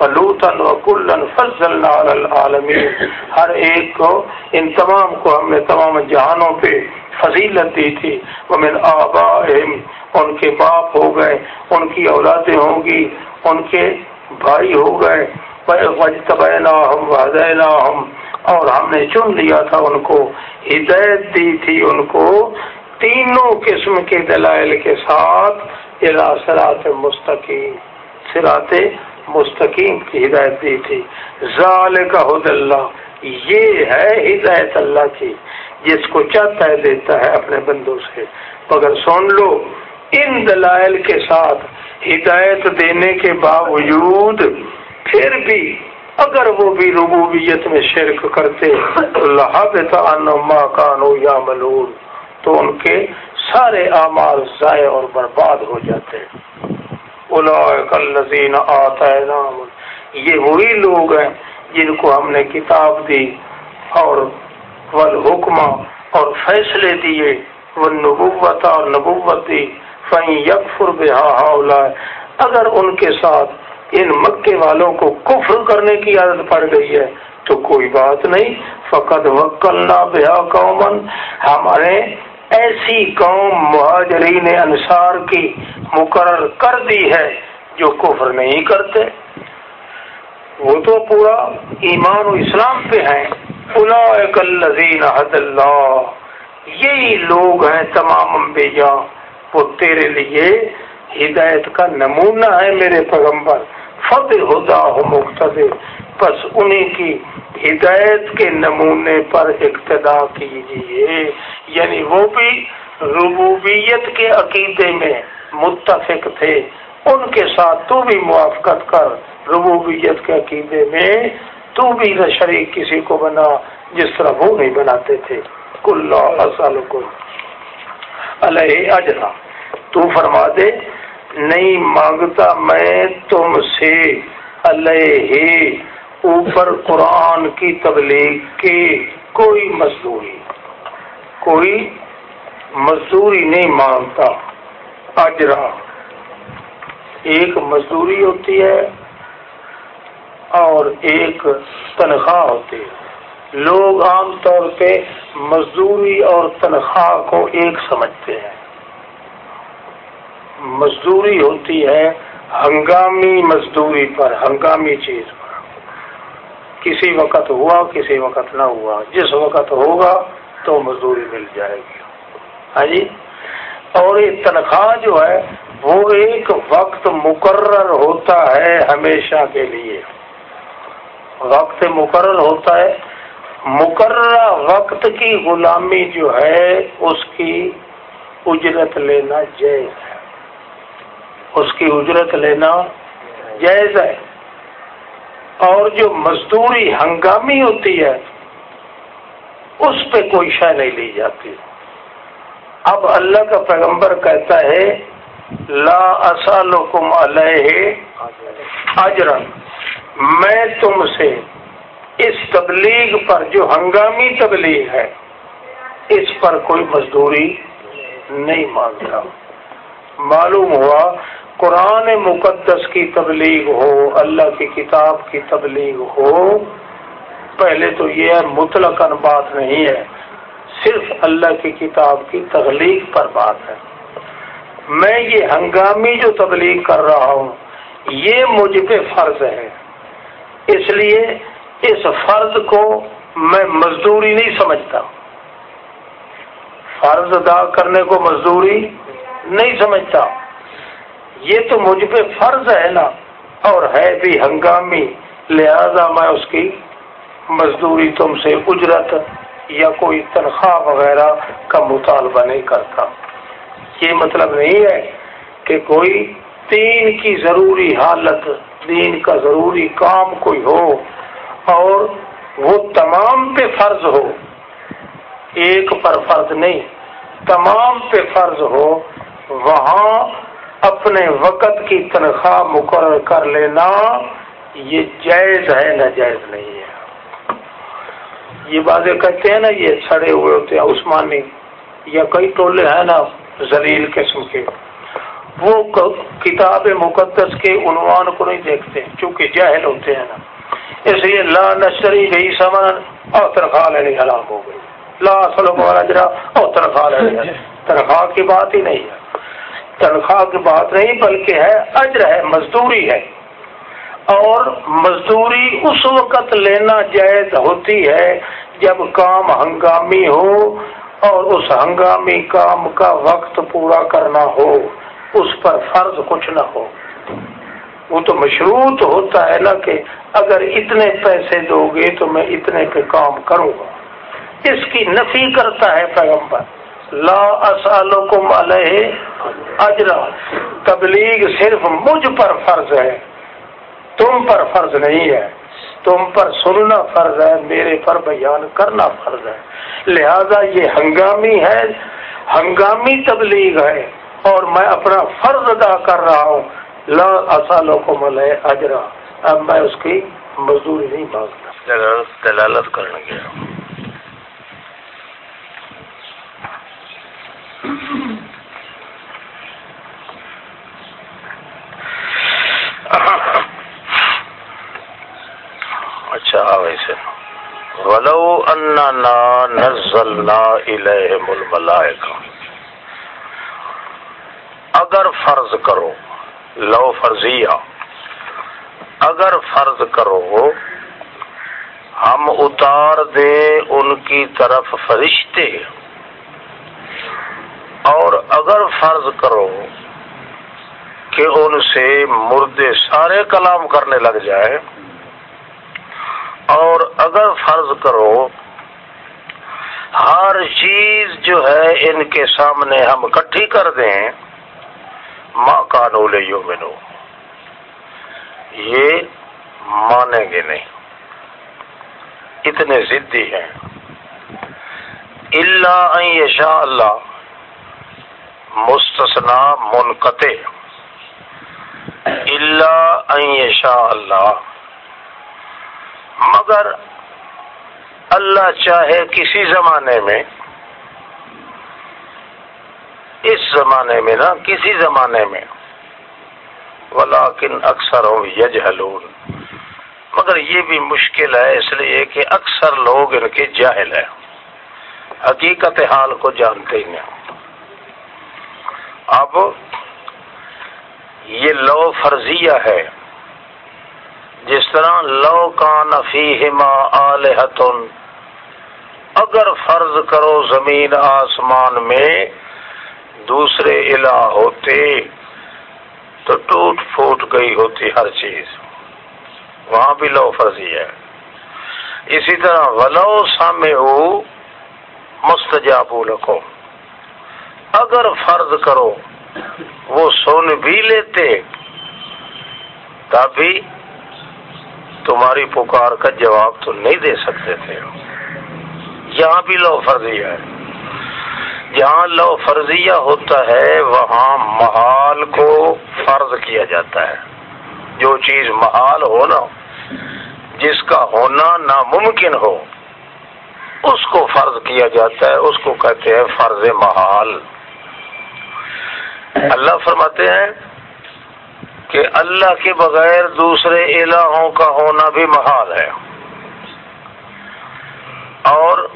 و لوتن و کلن فضل العالمین۔ ہر ایک کو، ان تمام کو ہم نے تمام جہانوں پہ فضیلت دی تھی۔ وہ من آبا ان کے باپ ہو گئے، ان کی اولادیں ہوں گی، ان کے بھائی ہو گئے۔ ہم ہم اور ہم نے چن لیا تھا ان کو، ہدایت دی تھی ان کو تینوں قسم کے دلائل کے ساتھ سرات مستقیم سرات مستقیم کی ہدایت دی تھی۔ ظال کا حد اللہ، یہ ہے ہدایت اللہ کی، جس کو چاہتا ہے دیتا ہے اپنے بندوں سے۔ مگر سن لو، ان دلائل کے ساتھ ہدایت دینے کے باوجود پھر بھی اگر وہ بھی ربوبیت میں شرک کرتے کانو یا ملون تو ان کے سارے اعمال ضائع اور برباد ہو جاتے۔ الزین آتا یہ وہی لوگ ہیں جن کو ہم نے کتاب دی اور حکمہ اور فیصلے دیے وہ نبوت اور نبوت دی فہیں یکفر بہا اگر ان کے ساتھ ان مکے والوں کو کفر کرنے کی عادت پڑ گئی ہے۔ تو کوئی بات نہیں فقط وکلنا بیا قومن ہمارے ایسی قوم مہاجرین انصار کی مقرر کر دی ہے جو کفر نہیں کرتے۔ وہ تو پورا ایمان و اسلام پہ ہیں۔ الزین حد اللہ۔ یہی لوگ ہیں تمام انبیاء۔ وہ تیرے لیے ہدایت کا نمونہ ہے میرے پیغمبر۔ فتح ہدا ہو مختلف بس انہیں کی ہدایت کے نمونے پر اقتدا کیجیے یعنی وہ بھی ربوبیت کے عقیدے میں متفق تھے۔ ان کے ساتھ تو بھی موافقت کر ربوبیت کے عقیدے میں تو بھی نہ شریک کسی کو بنا، جس طرح وہ نہیں بناتے تھے۔ کل کو علیہ اجرا۔ تو فرما دے نہیں مانگتا میں تم سے اللہ اوپر قرآن کی تبلیغ کی کوئی مزدوری۔ کوئی مزدوری نہیں مانگتا۔ اجرا ایک مزدوری ہوتی ہے اور ایک تنخواہ ہوتی ہے۔ لوگ عام طور پہ مزدوری اور تنخواہ کو ایک سمجھتے ہیں۔ مزدوری ہوتی ہے، ہنگامی مزدوری پر، ہنگامی چیز پر۔ کسی وقت ہوا، کسی وقت نہ ہوا۔ جس وقت ہوگا تو مزدوری مل جائے گی۔ ہاں جی؟ اور یہ تنخواہ جو ہے، وہ ایک وقت مقرر ہوتا ہے ہمیشہ کے لیے۔ وقت مقرر ہوتا ہے۔ مقررہ وقت کی غلامی جو ہے، اس کی اجرت لینا جائز ہے۔ اس کی اجرت لینا جائز ہے۔ اور جو مزدوری ہنگامی ہوتی ہے، اس پہ کوئی شے نہیں لی جاتی۔ اب اللہ کا پیغمبر کہتا ہے، لا اسالکم علیہ اجرا۔ میں تم سے اس تبلیغ پر جو ہنگامی تبلیغ ہے، اس پر کوئی مزدوری نہیں مانگتا۔ معلوم ہوا قرآن مقدس کی تبلیغ ہو، اللہ کی کتاب کی تبلیغ ہو، پہلے تو یہ مطلق بات نہیں ہے۔ صرف اللہ کی کتاب کی تخلیق پر بات ہے۔ میں یہ ہنگامی جو تبلیغ کر رہا ہوں، یہ مجھ پہ فرض ہے۔ اس لیے اس فرض کو میں مزدوری نہیں سمجھتا۔ فرض ادا کرنے کو مزدوری نہیں سمجھتا۔ یہ تو مجھ پہ فرض ہے نا، اور ہے بھی ہنگامی، لہذا میں اس کی مزدوری تم سے اجرت یا کوئی تنخواہ وغیرہ کا مطالبہ نہیں کرتا۔ یہ مطلب نہیں ہے کہ کوئی دین کی ضروری حالت، دین کا ضروری کام کوئی ہو اور وہ تمام پہ فرض ہو۔ ایک پر فرض نہیں، تمام پہ فرض ہو، وہاں اپنے وقت کی تنخواہ مقرر کر لینا، یہ جائز ہے نہ جائز نہیں ہے۔ یہ باتیں کہتے ہیں نا، یہ سڑے ہوئے ہوتے ہیں، عثمانی یا کئی ٹولے ہیں نا زلیل قسم کے۔ وہ کتاب مقدس کے عنوان کو نہیں دیکھتے، چونکہ جاہل ہوتے ہیں نا۔ اس لیے لا نشری گئی سامان اور تنخواہ لینی حرام ہو گئی۔ لا سلم اور تنخواہ لینی تنخواہ کی بات ہی نہیں ہے۔ تنخواہ کی بات نہیں، بلکہ ہے اجر ہے، مزدوری ہے۔
اور مزدوری اس وقت لینا جائز ہوتی ہے جب کام ہنگامی ہو اور اس ہنگامی کام کا وقت پورا کرنا ہو، اس پر فرض کچھ نہ ہو۔ وہ تو مشروط ہوتا ہے نا کہ اگر اتنے پیسے دو گے تو میں اتنے پہ کام کروں گا۔ اس کی نفی کرتا ہے پیغمبر۔ لا اسالکم علیہ اجرا۔ تبلیغ صرف مجھ پر فرض ہے، تم پر فرض نہیں ہے۔ تم پر سننا فرض ہے، میرے پر بیان کرنا فرض ہے۔ لہذا یہ ہنگامی ہے، ہنگامی تبلیغ ہے۔ اور میں اپنا فرض ادا کر رہا ہوں۔ لا اصالوں کو مل ہے اجرا۔ اب میں اس کی مزدوری نہیں مانگتا۔
دلالت کرنے گیا اچھا ویسے ولو اننا نزلنا الیہم الملائکہ۔ اگر فرض کرو، لو فرضیہ، اگر فرض کرو، ہم اتار دیں ان کی طرف فرشتے۔ اور اگر فرض کرو کہ ان سے مردے سارے کلام کرنے لگ جائے، اور اگر فرض کرو ہر چیز جو ہے ان کے سامنے ہم اکٹھی کر دیں ماں کانو لے یو مینو یہ مانیں گے نہیں۔ اتنے ضدی ہیں۔ اللہ یشا اللہ مستثنا منقطع اللہ اللہ۔ مگر اللہ چاہے کسی زمانے میں، اس زمانے میں نا کسی زمانے میں۔ ولاکن اکثر ہو یج مگر یہ بھی مشکل ہے اس لیے کہ اکثر لوگ ان کے جاہل ہیں۔ حقیقت حال کو جانتے ہی ہیں اب یہ لو فرضیہ ہے۔ جس طرح لو کا نفی ہما اگر فرض کرو زمین آسمان میں دوسرے الہ ہوتے تو ٹوٹ پھوٹ گئی ہوتی ہر چیز۔ وہاں بھی لو فرضی ہے۔ اسی طرح ولو سامے ہو مستجاب لکھو اگر فرض کرو وہ سن بھی لیتے تبھی تمہاری پکار کا جواب تو نہیں دے سکتے تھے۔ یہاں بھی لو فرضیہ ہے۔ جہاں لو فرضیہ ہوتا ہے، وہاں محال کو فرض کیا جاتا ہے۔ جو چیز محال ہونا جس کا ہونا ناممکن ہو، اس کو فرض کیا جاتا ہے۔ اس کو کہتے ہیں فرض محال۔ اللہ فرماتے ہیں کہ اللہ کے بغیر دوسرے الہوں کا ہونا بھی محال ہے۔ اور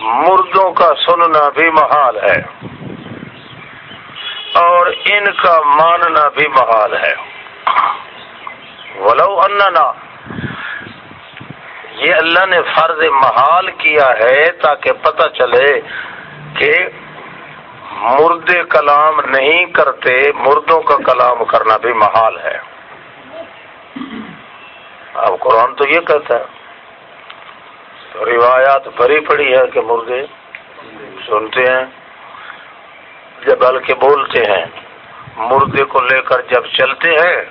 مردوں کا سننا بھی محال ہے۔ اور ان کا ماننا بھی محال ہے۔ ولو اننا، یہ اللہ نے فرض محال کیا ہے تاکہ پتہ چلے کہ مردے کلام نہیں کرتے، مردوں کا کلام کرنا بھی محال ہے۔ اب قرآن تو یہ کہتا ہے۔ تو روایات بھری پڑی ہے کہ مردے سنتے ہیں، جب بلکہ بولتے ہیں۔ مردے کو لے کر جب چلتے ہیں،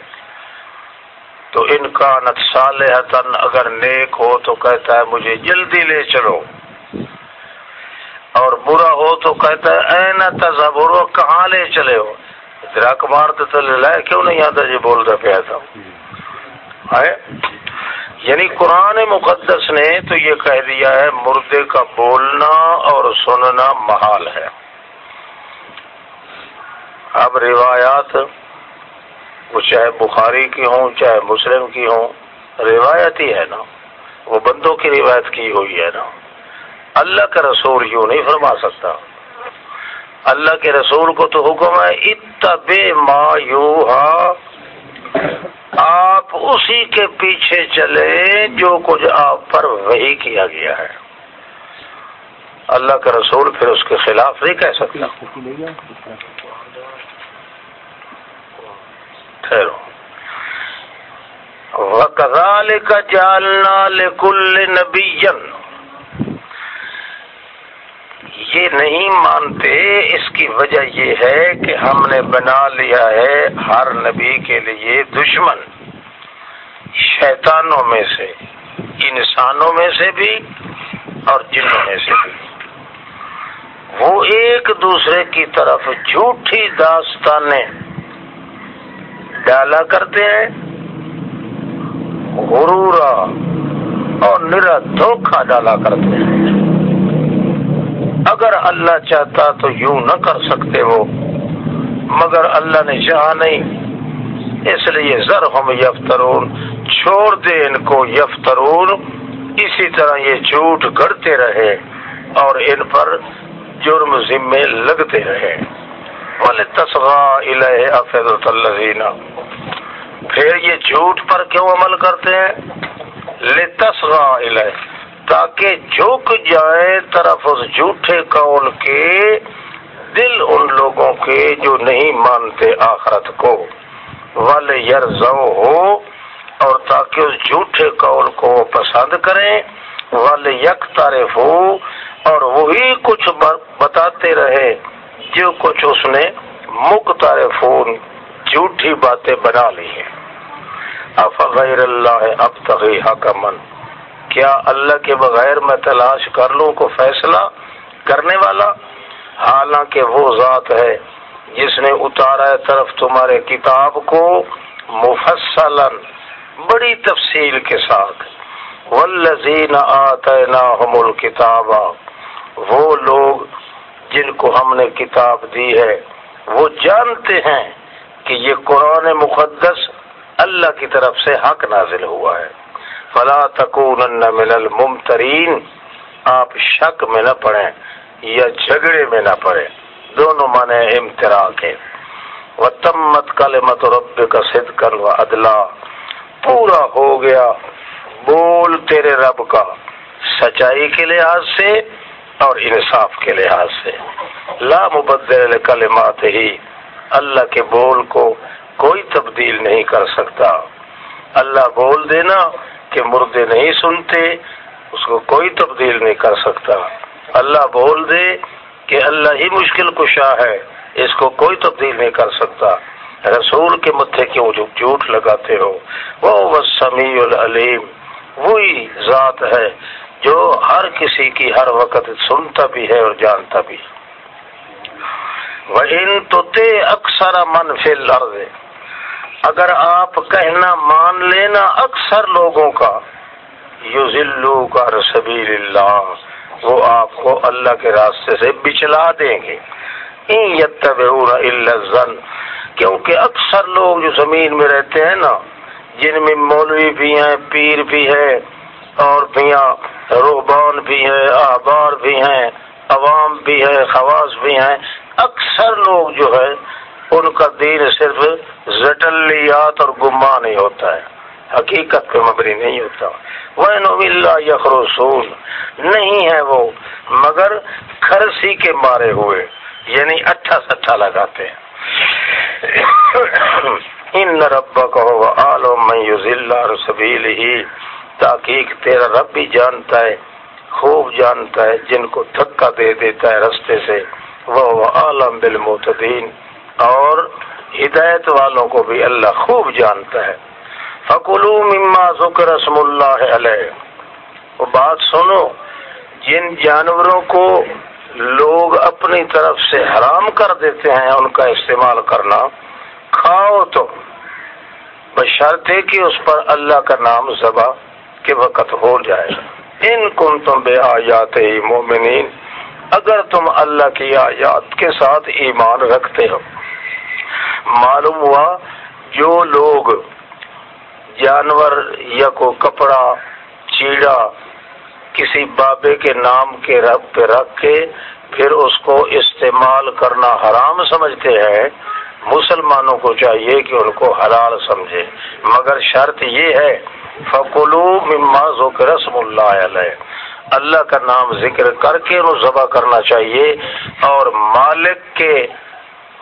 تو ان کا نقصال اگر نیک ہو تو کہتا ہے مجھے جلدی لے چلو۔ اور برا ہو تو کہتا ہے، اے نہ تصور کہاں لے چلے ہو؟ درک مارتے تو لے لائے، کیوں نہیں آتا جی بول رہا پیا تھا یعنی قرآن مقدس نے تو یہ کہہ دیا ہے، مردے کا بولنا اور سننا محال ہے۔ اب روایات وہ چاہے بخاری کی ہوں، چاہے مسلم کی ہوں، روایت ہی ہے نا۔ وہ بندوں کی روایت کی ہوئی ہے نا۔ اللہ کا رسول یوں نہیں فرما سکتا۔ اللہ کے رسول کو تو حکم ہے اتب ما یو آپ اسی کے پیچھے چلے جو کچھ آپ پر وہی کیا گیا ہے۔ اللہ کا رسول پھر اس کے خلاف نہیں کہہ سکتا ٹھہرو وکال کا جالنا لکل نبی یہ نہیں مانتے، اس کی وجہ یہ ہے کہ ہم نے بنا لیا ہے ہر نبی کے لیے دشمن۔ شیطانوں میں سے، انسانوں میں سے بھی اور جنوں میں سے بھی۔ وہ ایک دوسرے کی طرف جھوٹی داستانیں ڈالا کرتے ہیں۔ غرورا اور نرا دھوکھا ڈالا کرتے ہیں۔ اگر اللہ چاہتا تو یوں نہ کر سکتے وہ۔ مگر اللہ نے چاہا نہیں، اس لیے ذر ہم یفترون، چھوڑ دے ان کو یفترون۔ اسی طرح یہ جھوٹ گڑتے رہے اور ان پر جرم ذمے لگتے رہے۔ والے افید الزینہ پھر یہ جھوٹ پر کیوں عمل کرتے ہیں؟ لے الہ تاکہ جھک جائے طرف اس جھوٹے قول کے دل ان لوگوں کے جو نہیں مانتے آخرت کو۔ والے ہو اور تاکہ اس جھوٹے قول کو پسند کریں۔ والے یک تعریف ہو اور وہی کچھ بتاتے رہے جو کچھ اس نے مک تعریف جھوٹی باتیں بنا لی ہیں۔ غیر اللہ اب تغی حکمن کیا اللہ کے بغیر میں تلاش کر لوں کو فیصلہ کرنے والا؟ حالانکہ وہ ذات ہے جس نے اتارا ہے طرف تمہارے کتاب کو مفصل بڑی تفصیل کے ساتھ۔ ولزین آتیناہم الکتاب وہ لوگ جن کو ہم نے کتاب دی ہے، وہ جانتے ہیں کہ یہ قرآن مقدس اللہ کی طرف سے حق نازل ہوا ہے۔ فلا تکونن من الممترین۔ آپ شک میں نہ پڑیں یا جھگڑے میں نہ پڑیں۔ دونوں مانے امترا کے وہ تمت کلمت رب کا صد کر ادلا پورا ہو گیا۔ بول تیرے رب کا۔ سچائی کے لحاظ سے اور انصاف کے لحاظ سے۔ لا مبدل کلمات ہی۔ اللہ کے بول کو کوئی تبدیل نہیں کر سکتا۔ اللہ بول دینا کہ مردے نہیں سنتے، اس کو کوئی تبدیل نہیں کر سکتا۔ اللہ بول دے کہ اللہ ہی مشکل کشا ہے، اس کو کوئی تبدیل نہیں کر سکتا۔ رسول کے متھے کیوں جھوٹ لگاتے ہو؟ وہ سمیع العلیم۔ وہی ذات ہے جو ہر کسی کی ہر وقت سنتا بھی ہے اور جانتا بھی وہ ان تو اکثر من فل اگر آپ کہنا مان لینا اکثر لوگوں کا یو ذلو کا رسبیل اللہ وہ آپ کو اللہ کے راستے سے بچلا دیں گے۔ زن کیونکہ اکثر لوگ جو زمین میں رہتے ہیں نا، جن میں مولوی بھی ہیں، پیر بھی ہے اور بھیاں روحبان بھی ہے احبار بھی ہیں، عوام بھی ہے خواص بھی ہیں، اکثر لوگ جو ہے ان کا دین صرف زٹلیات اور گما نہیں ہوتا ہے۔ حقیقت پہ مبری نہیں ہوتا۔ وہ اللہ یخرسون نہیں ہے وہ، مگر کھرسی کے مارے ہوئے یعنی اٹھا سٹھا لگاتے ہیں۔ ان رب کو عالم سبیل ہی تاکہ تیرا رب بھی جانتا ہے، خوب جانتا ہے، جن کو دھکا دے دیتا ہے رستے سے۔ وہ عالم بالمتدین اور ہدایت والوں کو بھی اللہ خوب جانتا ہے۔ فکلو مما ذکر رسم اللہ علیہ وہ بات سنو، جن جانوروں کو لوگ اپنی طرف سے حرام کر دیتے ہیں، ان کا استعمال کرنا کھاؤ تو۔ بشرطے کہ اس پر اللہ کا نام ذبح کے وقت ہو جائے۔ ان کن تم بے آیات ہی مومنین، اگر تم اللہ کی آیات کے ساتھ ایمان رکھتے ہو۔ معلوم ہوا جو لوگ جانور یا کو کپڑا، چیڑا کسی بابے کے نام کے رب پہ رکھ کے پھر اس کو استعمال کرنا حرام سمجھتے ہیں، مسلمانوں کو چاہیے کہ ان کو حلال سمجھے۔ مگر شرط یہ ہے فکلو مما ذکر رسم اللہ علیہ اللہ کا نام ذکر کر کے انہوں ذبح کرنا چاہیے اور مالک کے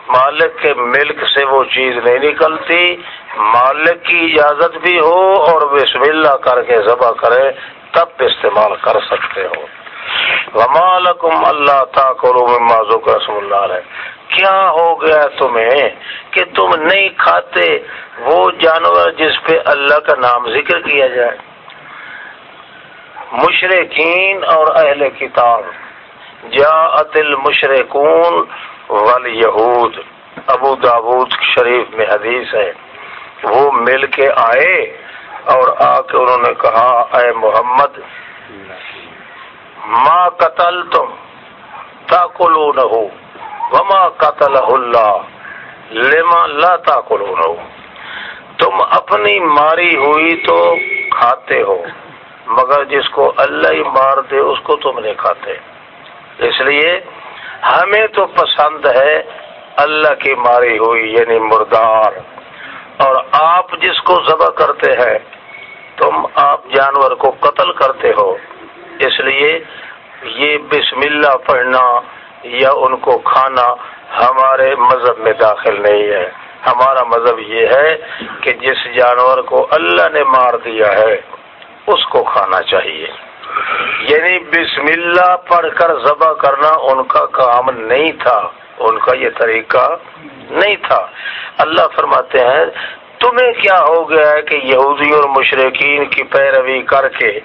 مالک کے ملک سے وہ چیز نہیں نکلتی، مالک کی اجازت بھی ہو اور بسم اللہ کر کے ذبح کرے، تب استعمال کر سکتے ہو۔ ومالکم اللہ تا کرو ذکر رسم اللہ علیہ کیا ہو گیا تمہیں کہ تم نہیں کھاتے وہ جانور جس پہ اللہ کا نام ذکر کیا جائے؟ مشرقین اور اہل کتاب۔ جا اتل مشرقون ول یہود، ابو دابود شریف میں حدیث ہے۔ وہ مل کے آئے اور آ کے انہوں نے کہا، اے محمد ماں قتل تم تاکلو نہ ہو وما قتل اللہ لما لا تاکلو نہ ہو تم اپنی ماری ہوئی تو کھاتے ہو، مگر جس کو اللہ ہی مار دے، اس کو تم نہیں کھاتے۔ اس لیے ہمیں تو پسند ہے اللہ کی ماری ہوئی یعنی مردار۔ اور آپ جس کو ذبح کرتے ہیں، تم آپ جانور کو قتل کرتے ہو۔ اس لیے یہ بسم اللہ پڑھنا یا ان کو کھانا ہمارے مذہب میں داخل نہیں ہے۔ ہمارا مذہب یہ ہے کہ جس جانور کو اللہ نے مار دیا ہے، اس کو کھانا چاہیے۔ یعنی بسم اللہ پڑھ کر ذبح کرنا ان کا کام نہیں تھا، ان کا یہ طریقہ نہیں تھا۔ اللہ فرماتے ہیں، تمہیں کیا ہو گیا ہے کہ یہودی اور مشرقین کی پیروی کر کے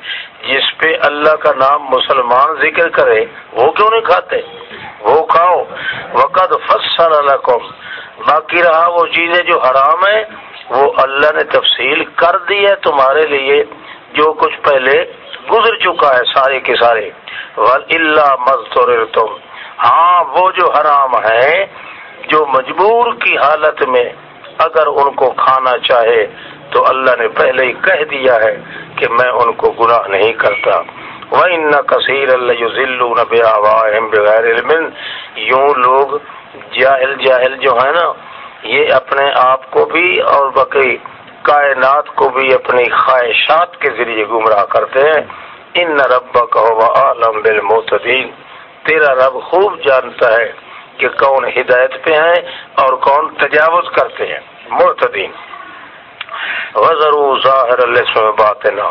جس پہ اللہ کا نام مسلمان ذکر کرے، وہ کیوں نہیں کھاتے؟ وہ کھاؤ۔ وقت فصل باقی رہا وہ چیزیں جو حرام ہیں، وہ اللہ نے تفصیل کر دی ہے تمہارے لیے۔ جو کچھ پہلے گزر چکا ہے سارے کے سارے۔ اللہ مزدور تم ہاں وہ جو حرام ہے، جو مجبور کی حالت میں اگر ان کو کھانا چاہے، تو اللہ نے پہلے ہی کہہ دیا ہے کہ میں ان کو گناہ نہیں کرتا۔ وہ ان کثیر اللہ ذلو بغیر علم۔ یوں لوگ جاہل جاہل جو ہے نا، یہ اپنے آپ کو بھی اور بقی کائنات کو بھی اپنی خواہشات کے ذریعے گمراہ کرتے ہیں۔ ان رب کا عالم بالمعتدین تیرا رب خوب جانتا ہے کہ کون ہدایت پہ ہیں اور کون تجاوز کرتے ہیں۔ معتدین وزر ظاہر اللہ بات نا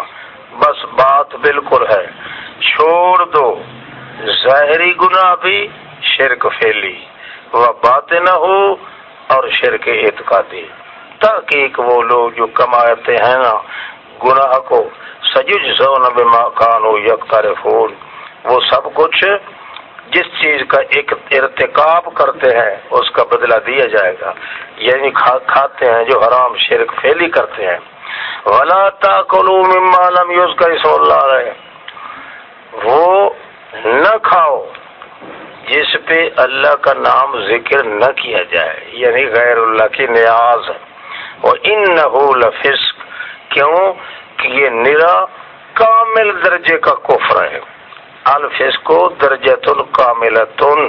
بس بات بالکل ہے۔ چھوڑ دو۔ ظاہری گناہ بھی شرک پھیلی وہ بات نہ ہو اور شرک اعتقادی۔ تاکہ وہ لوگ جو کماتے ہیں نا، گناہ کو سجج زون بما کانو یکتر فون وہ سب کچھ جس چیز کا ایک ارتکاب کرتے ہیں، اس کا بدلہ دیا جائے گا۔ یعنی کھاتے ہیں جو حرام، شرک فیلی کرتے ہیں۔ ولا تاکلوا مما لم اسم اللہ رہے وہ نہ کھاؤ جس پہ اللہ کا نام ذکر نہ کیا جائے۔ یعنی غیر اللہ کی نیاز ہے۔ اور ان لفسق، کیوں؟ کہ یہ نرا کامل درجے کا کفر ہے۔ الفس کو درجت الکاملتن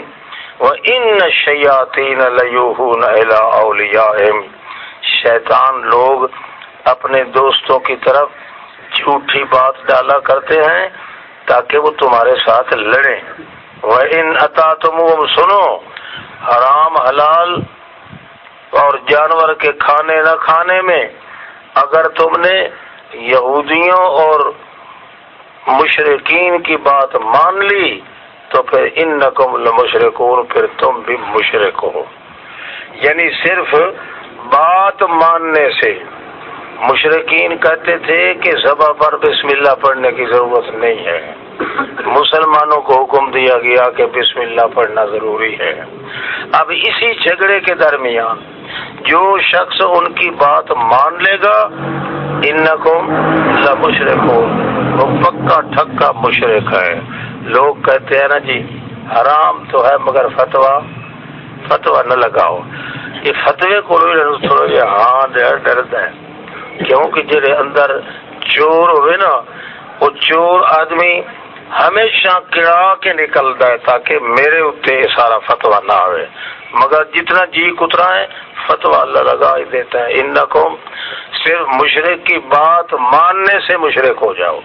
و ان شیاطین لیوہون الى اولیائم شیطان لوگ اپنے دوستوں کی طرف جھوٹی بات ڈالا کرتے ہیں تاکہ وہ تمہارے ساتھ لڑیں۔ وہ ان عطا تم سنو، حرام حلال اور جانور کے کھانے نہ کھانے میں اگر تم نے یہودیوں اور مشرقین کی بات مان لی تو پھر ان نقم مشرقون پھر تم بھی مشرق ہو۔ یعنی صرف بات ماننے سے۔ مشرقین کہتے تھے کہ سبا پر بسم اللہ پڑھنے کی ضرورت نہیں ہے۔ مسلمانوں کو حکم دیا گیا کہ بسم اللہ پڑھنا ضروری ہے۔ اب اسی جھگڑے کے درمیان جو شخص ان کی بات مان لے گا ان کو مشرق ہو وہ پکا ٹھکا مشرق ہے لوگ کہتے ہیں نا جی حرام تو ہے مگر فتوا فتوا نہ لگاؤ۔ یہ فتوے کو تھوڑا ہاں ڈرد ہے۔ کیونکہ جڑے اندر چور ہوئے نا، وہ چور آدمی ہمیشہ کڑا کے نکلتا ہے تاکہ میرے اتنے سارا فتوا نہ آئے مگر جتنا جی کترا ہے فتوا اللہ لگا ہی دیتا ہے۔ ان کو صرف مشرق کی بات ماننے سے مشرق ہو جاؤ۔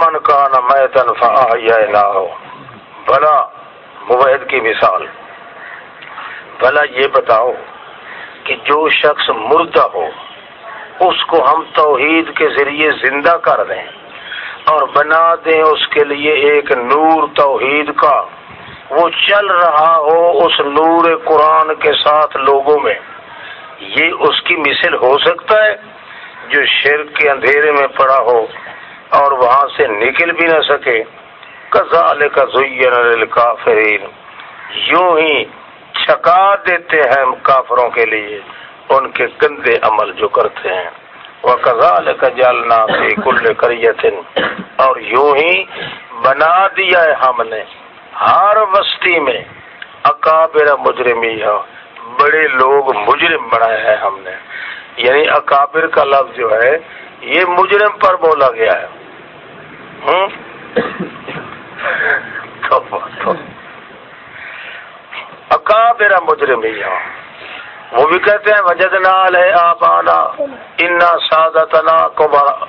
من کا نہ میں تنفا نہ ہو بھلا مبید کی مثال۔ بھلا یہ بتاؤ کہ جو شخص مردہ ہو، اس کو ہم توحید کے ذریعے زندہ کر دیں اور بنا دیں اس کے لیے ایک نور توحید کا۔ وہ چل رہا ہو اس نور قرآن کے ساتھ لوگوں میں۔ یہ اس کی مثل ہو سکتا ہے جو شرک کے اندھیرے میں پڑا ہو اور وہاں سے نکل بھی نہ سکے۔ کزال کا کافرین یوں ہی چھکا دیتے ہیں کافروں کے لیے۔ ان کے گندے عمل جو کرتے ہیں۔ وہ کزال کا جالنا کل کریتن اور یوں ہی بنا دیا ہے ہم نے۔ ہر بستی میں اکابر مجرمی بڑے لوگ مجرم بنائے ہیں ہم نے۔ یعنی اکابر کا لفظ جو ہے، یہ مجرم پر بولا گیا ہے۔ اکابر مجرمی وہ بھی کہتے ہیں وجد نال ہے آپ آنا انا سادتنا کبرا۔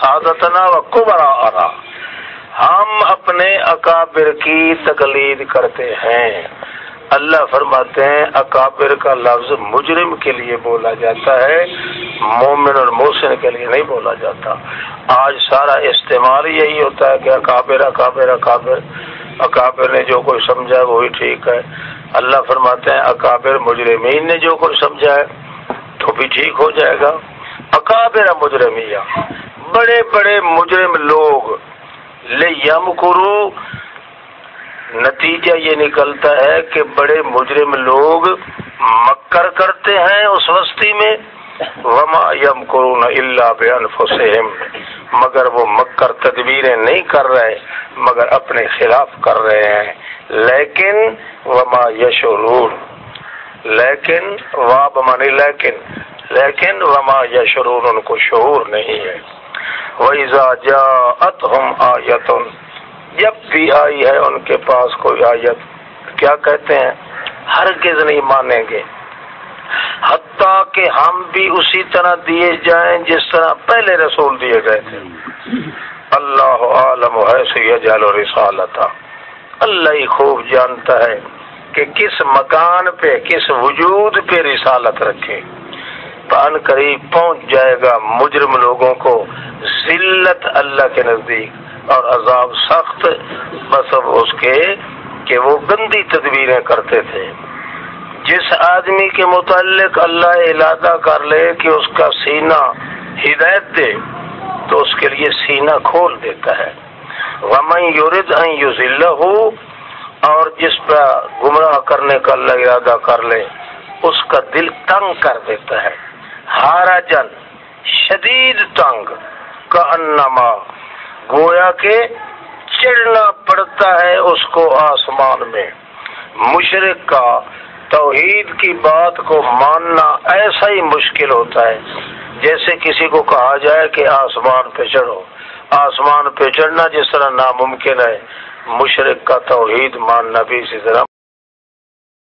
سادتنا و کبرا آنا ہم اپنے اکابر کی تقلید کرتے ہیں۔ اللہ فرماتے ہیں، اکابر کا لفظ مجرم کے لیے بولا جاتا ہے، مومن اور محسن کے لیے نہیں بولا جاتا۔ آج سارا استعمال یہی ہوتا ہے کہ اکابر اکابر اکابر۔ اکابر نے جو کوئی سمجھا ہے وہی ٹھیک ہے۔ اللہ فرماتے ہیں، اکابر مجرمین نے جو کوئی سمجھا ہے تو بھی ٹھیک ہو جائے گا۔ اکابر مجرمیہ بڑے بڑے مجرم لوگ۔ لے یم کرو نتیجہ یہ نکلتا ہے کہ بڑے مجرم لوگ مکر کرتے ہیں اس وسطی میں۔ وما یم کرون اللہ بے مگر وہ مکر تدبیریں نہیں کر رہے، مگر اپنے خلاف کر رہے ہیں۔ لیکن وما یشرور لیکن، وا بمانی لیکن۔ لیکن وما یشرور ان کو شعور نہیں ہے۔ وَإِذَا جَاءَتْهُمْ آیَةٌ جب بھی آئی ہے ان کے پاس کوئی آیت، کیا کہتے ہیں؟ ہرگز نہیں مانیں گے۔ حتیٰ کہ ہم بھی اسی طرح دیے جائیں جس طرح پہلے رسول دیے گئے تھے۔ اللہ عالم ہے سید رسالتا اللہ ہی خوب جانتا ہے کہ کس مکان پہ، کس وجود پہ رسالت رکھے۔ پان قریب پہنچ جائے گا مجرم لوگوں کو، ذلت اللہ کے نزدیک اور عذاب سخت مذہب اس کے کہ وہ گندی تدبیریں کرتے تھے۔ جس آدمی کے متعلق اللہ ارادہ کر لے کہ اس کا سینہ ہدایت دے، تو اس کے لیے سینہ کھول دیتا ہے۔ ومن یورد یوزل ہو اور جس پہ گمراہ کرنے کا اللہ ارادہ کر لے، اس کا دل تنگ کر دیتا ہے۔ ہارا جن شدید تنگ کا انما گویا کے چڑنا پڑتا ہے اس کو آسمان میں۔ مشرق کا توحید کی بات کو ماننا ایسا ہی مشکل ہوتا ہے۔ جیسے کسی کو کہا جائے کہ آسمان پہ چڑھو۔ آسمان پہ چڑھنا جس طرح ناممکن ہے، مشرق کا توحید ماننا بھی اسی طرح